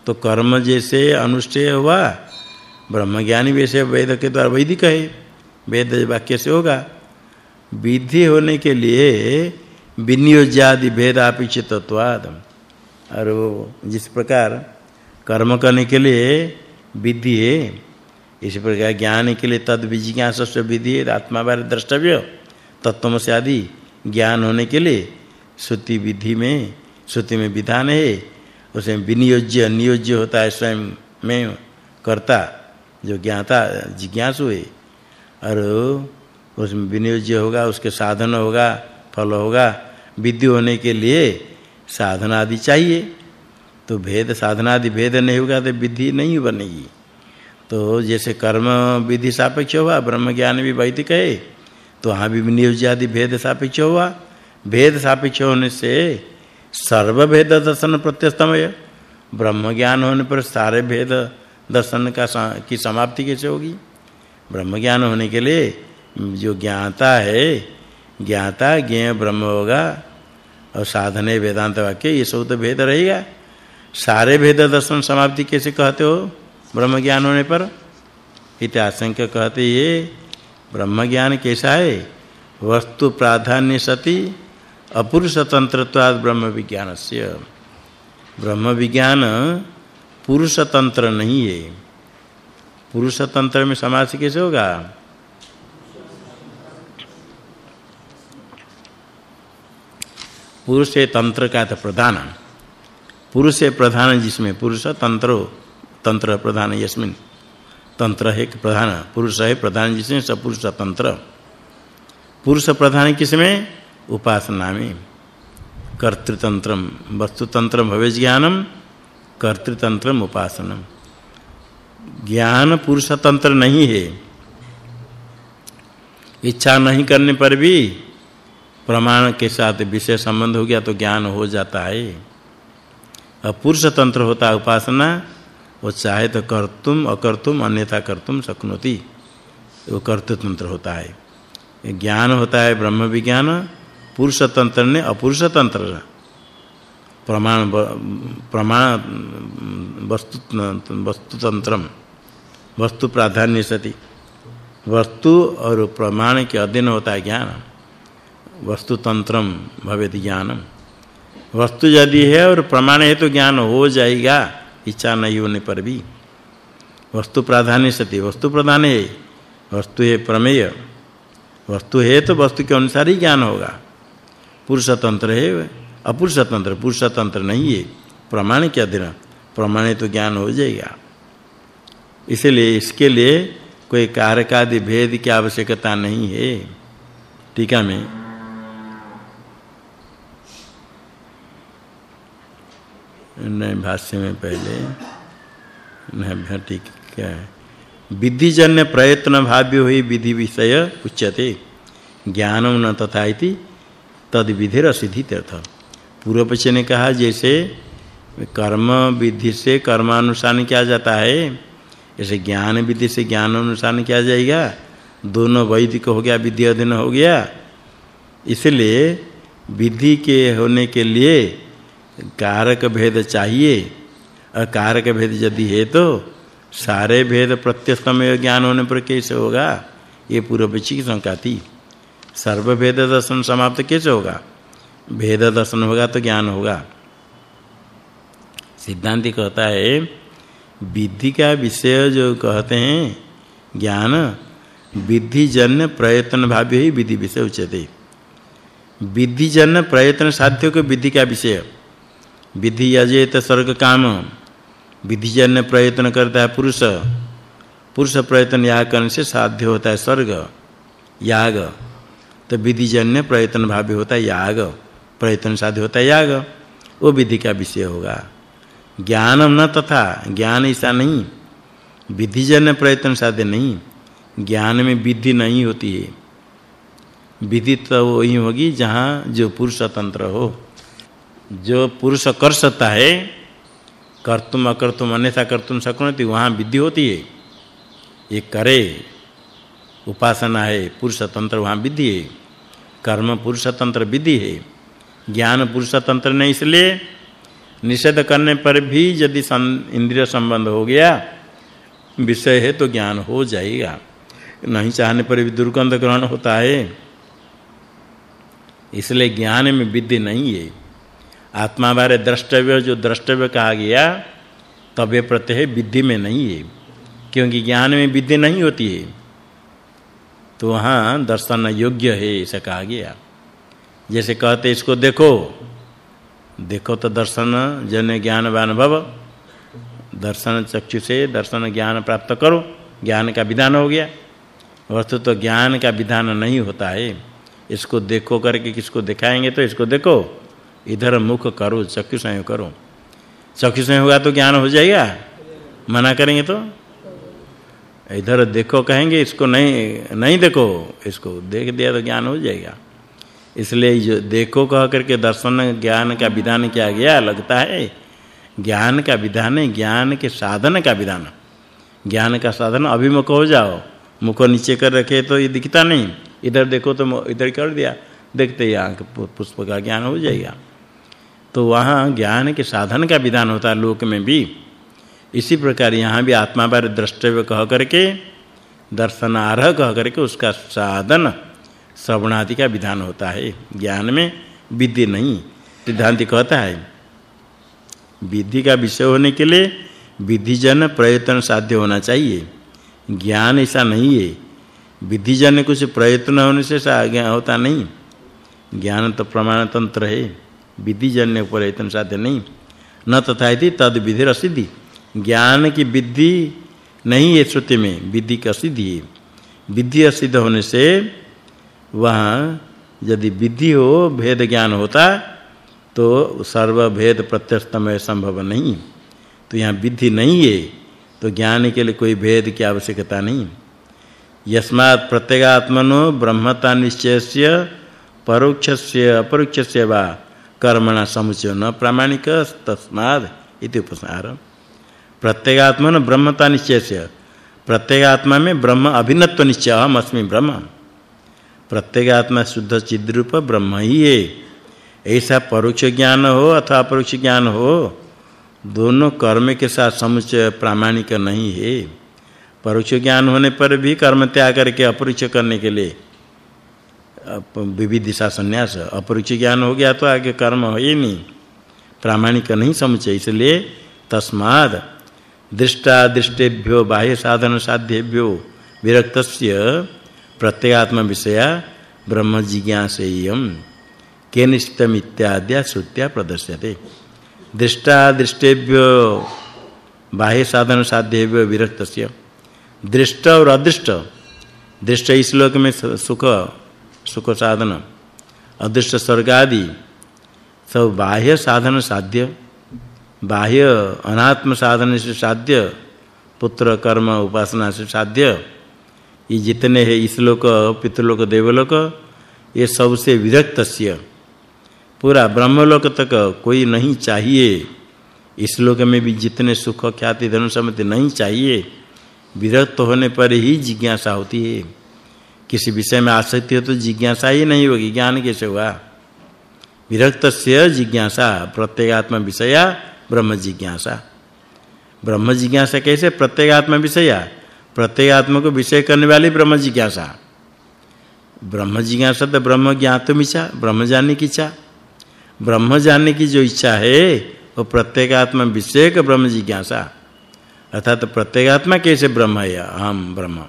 तो कर्म जैसे अनुष्ठेय हुआ ब्रह्म ज्ञानी वैसे वेद के द्वारा वैदिक है, वेद वाक्य से होगा। विधि होने के लिए विनियोज्यादि भेद अपेक्षितत्वाद और जिस प्रकार कर्म करने के लिए विधि है, इस प्रकार ज्ञान के लिए तद विजिज्ञास विधि है, आत्मा बारे द्रष्टव्य, तत्व से आदि ज्ञान होने के लिए श्रुति विधि में, श्रुति में विधान है। उसमें विनियोज्य, नियोज्य होता है स्वयं में कर्ता, जो ज्ञाता, जिज्ञासु है। और उसमें विनियोज्य होगा, उसके साधन होगा, फल होगा, विधि होने के लिए साधना आदि चाहिए। तो भेद साधना आदि भेद नहीं होगा तो विधि नहीं बनेगी। तो जैसे कर्म विधि सापेक्ष हुआ, ब्रह्म ज्ञान भी वैदिक है तो वहाँ भी नियोज्य आदि भेद सापेक्ष हुआ। भेद सापेक्ष होने से सर्व भेद दर्शन प्रत्यस्तमय। ब्रह्म ज्ञान होने पर सारे भेद दर्शन का की समाप्ति कैसे होगी? ब्रह्म ज्ञान होने के लिए जो ज्ञाता है, ज्ञाता ज्ञेय ब्रह्म होगा और साधने वेदांत वाक्य, ये सब तो भेद रहेगा सारे भेद दर्शन समाप्ति कैसे कहते हो? ब्रह्म ज्ञान होने पर इत्याशंक कहते ये ब्रह्म ज्ञान कैसा है? वस्तु प्राधान्य सति, अपुरुष तंत्रत्वाद ब्रह्म विज्ञानस्य। ब्रह्म विज्ञान पुरुष तंत्र नहीं है। पुरुष तंत्र में समास कैसे होगा? पुरुष तंत्र का तो प्रधान पुरुष प्रधान जिसमें पुरुष तंत्रो, तंत्र प्रधान यस्मिन। तंत्र है प्रधान, पुरुष है प्रधान जिसमें सपुरुष तंत्र। पुरुष प्रधान किसमें? उपासना में। कर्तृतंत्रम वस्तुतंत्र भवेश ज्ञानम कर्तृतंत्र उपासनम। ज्ञान पुरुष तंत्र नहीं है। इच्छा नहीं करने पर भी प्रमाण के साथ विषय संबंध हो गया तो ज्ञान हो जाता है। और पुरुष तंत्र होता उपासना, वो चाहे तो कर्तुम, अकर्तुम, अन्यथा कर्तुम शक्नोति, वो कर्तृतंत्र होता है। ज्ञान होता है ब्रह्म विज्ञान, पुरुष तंत्र ने अपुरुष तंत्र, प्रमाण प्रमाण, वस्तु वस्तुतंत्रम वस्तु प्राधान्य सति, वस्तु और प्रमाण के अधीन होता है ज्ञान। वस्तु तंत्रम भवेद ज्ञानम वस्तु यदि है और प्रमाण है तो ज्ञान हो जाएगा, इच्छा नहीं होने पर भी। वस्तु प्राधान्य सति, वस्तु प्रधान है, वस्तु है प्रमेय। वस्तु है तो वस्तु के अनुसार ही ज्ञान होगा। पुरुष तंत्र है अपुरुष तंत्र पुरुष तंत्र नहीं है, प्रमाण के अधीन प्रमाण तो ज्ञान हो जाएगा। इसलिए इसके लिए कोई कारक आदि भेद की आवश्यकता नहीं है। टीका में नहीं भाष्य में पहले ठीक क्या है? विधिजन्य प्रयत्न भाव्य हुई विधि विषय उच्यते। ज्ञानम न तथा इति तद विधिर सिद्धि तीर्थ पूर्व पक्ष ने कहा, जैसे कर्म विधि से कर्मानुसार किया जाता है ऐसे ज्ञान विधि से ज्ञान अनुसार किया जाएगा, दोनों वैदिक हो गया, विधि अधीन हो गया। इसलिए विधि के होने के लिए कारक भेद चाहिए, और कारक भेद यदि है तो सारे भेद प्रत्यस्तमय ज्ञान होने पर कैसे होगा? ये पूर्व पक्षी की शंका थी। सर्व भेद दर्शन समाप्त कैसे होगा? भेद दर्शन होगा तो ज्ञान होगा। सिद्धांत कहता है, विधि का विषय जो कहते हैं, ज्ञान विधि जन्य प्रयत्न भाव्य ही विधि विषय उच्यते। विधि जन्य प्रयत्न साध्य को विधि का विषय। विधि यजेत स्वर्ग काम। विधि जन्य प्रयत्न करता है पुरुष। पुरुष प्रयत्न याग करने से साध्य होता है स्वर्ग, याग। तो विधि जन्य प्रयत्न भाव्य होता है याग। प्रयत्न साध्य होता है याग। वो विधि का विषय होगा। ज्ञानम न तथा, ज्ञान ऐसा नहीं। विधिजन्य प्रयत्न साध्य नहीं। ज्ञान में विधि नहीं होती है। विधि तो वही होगी जहाँ जो पुरुष तंत्र हो। जो पुरुष कर सकता है कर्तुम अकर्तुम अन्यथा कर्तुम शक्नोति, वहाँ विधि होती है। ये करे, उपासना है, पुरुष तंत्र वहाँ विधि है। कर्म पुरुष तंत्र विधि है। ज्ञान पुरुष तंत्र नहीं, इसलिए निषेध करने पर भी यदि इंद्रिय संबंध हो गया, विषय है तो ज्ञान हो जाएगा। नहीं चाहने पर भी दुर्गंध ग्रहण होता है। इसलिए ज्ञान में विधि नहीं है। आत्मा बारे द्रष्टव्य जो द्रष्टव्य कहा गया, तव्य प्रत्यय विद्धि में नहीं है, क्योंकि ज्ञान में विद्धि नहीं होती है। तो वहाँ दर्शन योग्य है, ऐसा कहा गया। जैसे कहते इसको देखो। देखो तो दर्शन, जन ज्ञानवान भव दर्शन चक्षु से दर्शन ज्ञान प्राप्त करो, ज्ञान का विधान हो गया। वस्तु तो ज्ञान का विधान नहीं होता है। इसको देखो करके किसको दिखाएँगे तो इसको देखो। इधर मुख करो, चक्षु संयोग करो। चक्षु संयोग होगा तो ज्ञान हो जाएगा। मना करेंगे तो? इधर देखो कहेंगे, इसको नहीं नहीं देखो, इसको देख दिया तो ज्ञान हो जाएगा। इसलिए जो देखो कह करके दर्शन, ज्ञान का विधान किया गया, लगता है ज्ञान का विधान है, ज्ञान के साधन का विधान। ज्ञान का साधन अभिमुख हो जाओ। मुख नीचे कर रखे तो ये दिखता नहीं। इधर देखो तो इधर कर दिया। देखते ही आँख पुष्प का ज्ञान हो जाएगा। तो वहाँ ज्ञान के साधन का विधान होता है लोक में भी। इसी प्रकार यहाँ भी आत्मा पर द्रष्टव्य कह करके, दर्शनार्ह कह करके उसका साधन श्रवण आदि का विधान होता है। ज्ञान में विधि नहीं, सिद्धांत कहता है। विधि का विषय होने के लिए विधिजन प्रयत्न साध्य होना चाहिए। ज्ञान ऐसा नहीं है। विधिजन कुछ प्रयत्न होने से होता नहीं। ज्ञान तो प्रमाण तंत्र है। विधिजन्य प्रयत्न साध्य नहीं। न तथा यदि तद विधि असिद्धि ज्ञान की विधि नहीं है श्रुति में, विधि का सिद्धि है। विधि असिद्ध होने से वहाँ यदि विधि हो, भेद ज्ञान होता तो सर्व भेद प्रत्यस्तमय संभव नहीं। तो यहाँ विधि नहीं है तो ज्ञान के लिए कोई भेद की आवश्यकता नहीं। यस्मात् प्रत्यगात्मनो ब्रह्मता निश्चयस्य, परोक्षस्य, अपरोक्षस्य वा कर्मणा समुचय न प्रामाणिक तस्माद इति उपसार प्रत्यगात्मन ब्रह्मता निश्चयस्य। प्रत्यगात्मा में ब्रह्म अभिन्नत्व निश्चय हम अस्मि ब्रह्म प्रत्यगात्मा शुद्ध चिद्रूप ब्रह्म ही है। ऐसा परोक्ष ज्ञान हो अथवा अपरोक्ष ज्ञान हो, दोनों कर्म के साथ समुचय प्रामाणिक नहीं है। परोक्ष ज्ञान होने पर भी कर्म त्याग करके अपरोक्ष करने के लिए विविधिशा संन्यास अपरोक्ष ज्ञान हो गया तो आगे कर्म हो ही नहीं। प्रामाणिक नहीं समुचय इसलिए तस्माद दृष्टा दृष्टेभ्यो बाह्य साधन साध्येभ्यो, विरक्तस्य प्रत्यगात्म विषया ब्रह्म जिज्ञासेयम। केनिष्टम इत्याद्या श्रुत्या प्रदर्श्यते। दृष्टा दृष्टेभ्यो बाह्य साधन साध्येभ्यो, विरक्तस्य। दृष्ट और अदृष्ट। दृष्ट इस लोक में सुख सुख साधन अदृष्ट स्वर्ग आदि, सब बाह्य साधन साध्य, बाह्य अनात्म साधन से साध्य, पुत्र, कर्म, उपासना से साध्य। ये जितने हैं इस लोक, पितृलोक, देवलोक, ये सबसे विरक्तस्य। पूरा ब्रह्मलोक तक कोई नहीं चाहिए। इस लोक में भी जितने सुख, ख्याति, धन नहीं चाहिए। विरक्त होने पर ही जिज्ञासा होती है। किसी विषय में आसक्ति हो तो जिज्ञासा ही नहीं होगी। ज्ञान कैसे होगा? विरक्त से जिज्ञासा, प्रत्येगात्म विषया ब्रह्म जिज्ञासा। ब्रह्म जिज्ञासा कैसे? प्रत्येगात्म विषया। प्रत्येगात्म को विषय करने वाली ब्रह्म जिज्ञासा। ब्रह्म जिज्ञासा तो ब्रह्म ज्ञातुम इच्छा, ब्रह्म जानने की इच्छा। ब्रह्म जानने की जो इच्छा है, वो प्रत्येगात्म विषय ब्रह्म जिज्ञासा। अर्थात प्रत्येगात्मा कैसे ब्रह्म है? अहम ब्रह्म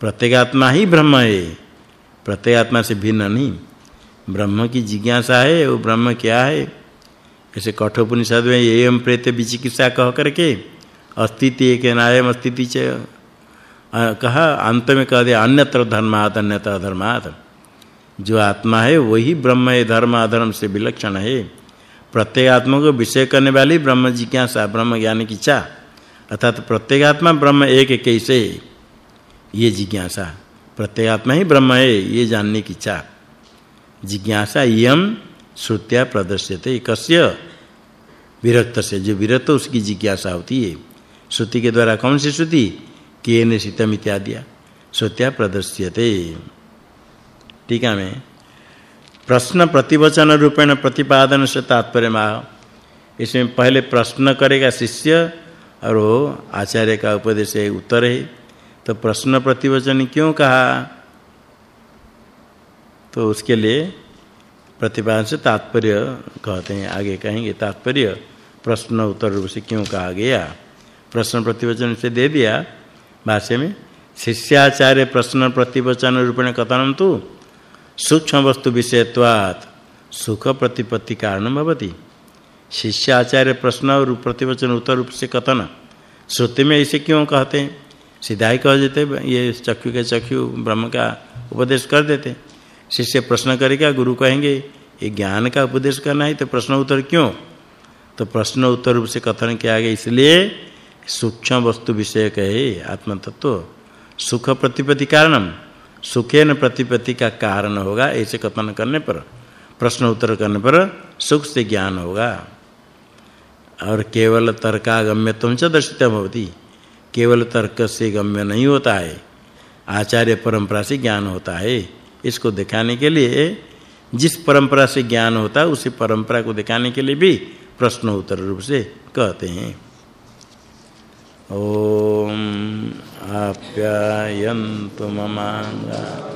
प्रत्येगात्मा ही ब्रह्म है। प्रत्येगात्मा से भिन्न नहीं। ब्रह्म की जिज्ञासा है, वो ब्रह्म क्या है? ऐसे कठोपनिषद में एवं प्रेत विचिकित्सा कह करके अस्तित्व एक नायम अस्तित्व च कहा, अंत में कह दिया, अन्यत्र धर्मात् अन्यत्र धर्मात् जो आत्मा है, वही ब्रह्म है, धर्म, अधर्म से विलक्षण है। प्रत्येक आत्मा को विषय करने वाली ब्रह्म जिज्ञासा, ब्रह्म ज्ञान की इच्छा। अर्थात प्रत्येगात्मा ब्रह्म एक कैसे ये जिज्ञासा। प्रत्येगात्मा ही ब्रह्म है, ये जानने की इच्छा। जिज्ञासा यम श्रुत्या प्रदर्श्यते कस्य विरक्त से जो विरक्त, उसकी जिज्ञासा होती है। श्रुति के द्वारा कौन सी श्रुति? केन शीतम इत्यादि। श्रुत्या प्रदर्श्यते। टीका में। प्रश्न प्रतिवचन रूपेण प्रतिपादन से तात्पर्य माह इसमें पहले प्रश्न करेगा शिष्य, और वो आचार्य का उपदेश है, उत्तर है। तो प्रश्न प्रतिवचन क्यों कहा? तो उसके लिए प्रतिपादन से तात्पर्य कहते हैं, आगे कहेंगे, तात्पर्य, प्रश्न उत्तर रूप से क्यों कहा गया? प्रश्न प्रतिवचन से दे दिया, भाष्य में, शिष्याचार्य प्रश्न प्रतिवचन रूपेण कथनम तो सूक्ष्म वस्तु विषयत्वात् सुख प्रतिपत्ति कारण भवति। शिष्याचार्य प्रश्न और प्रतिवचन उत्तर रूप से कथन। श्रुति में इसे क्यों कहते हैं? सीधा ही कह देते, ये चक्षु के चक्षु ब्रह्म का उपदेश कर देते। शिष्य प्रश्न करेगा गुरु कहेंगे, ये ज्ञान का उपदेश करना है तो प्रश्न उत्तर क्यों? तो प्रश्न उत्तर रूप से कथन किया गया, इसलिए सूक्ष्म वस्तु विषय कहे आत्म तत्व सुख प्रतिपत्ति कारणम। सुखेन प्रतिपत्ति का कारण होगा, ऐसे कथन करने पर, प्रश्न उत्तर करने पर सुख से ज्ञान होगा। और केवल तर्कागम्य तुम च दर्शित होती केवल तर्क से गम्य नहीं होता है। आचार्य परंपरा से ज्ञान होता है। इसको दिखाने के लिए, जिस परंपरा से ज्ञान होता है, उसी परंपरा को दिखाने के लिए भी प्रश्न उत्तर रूप से कहते हैं। ओम आप्यायन्तु ममांगा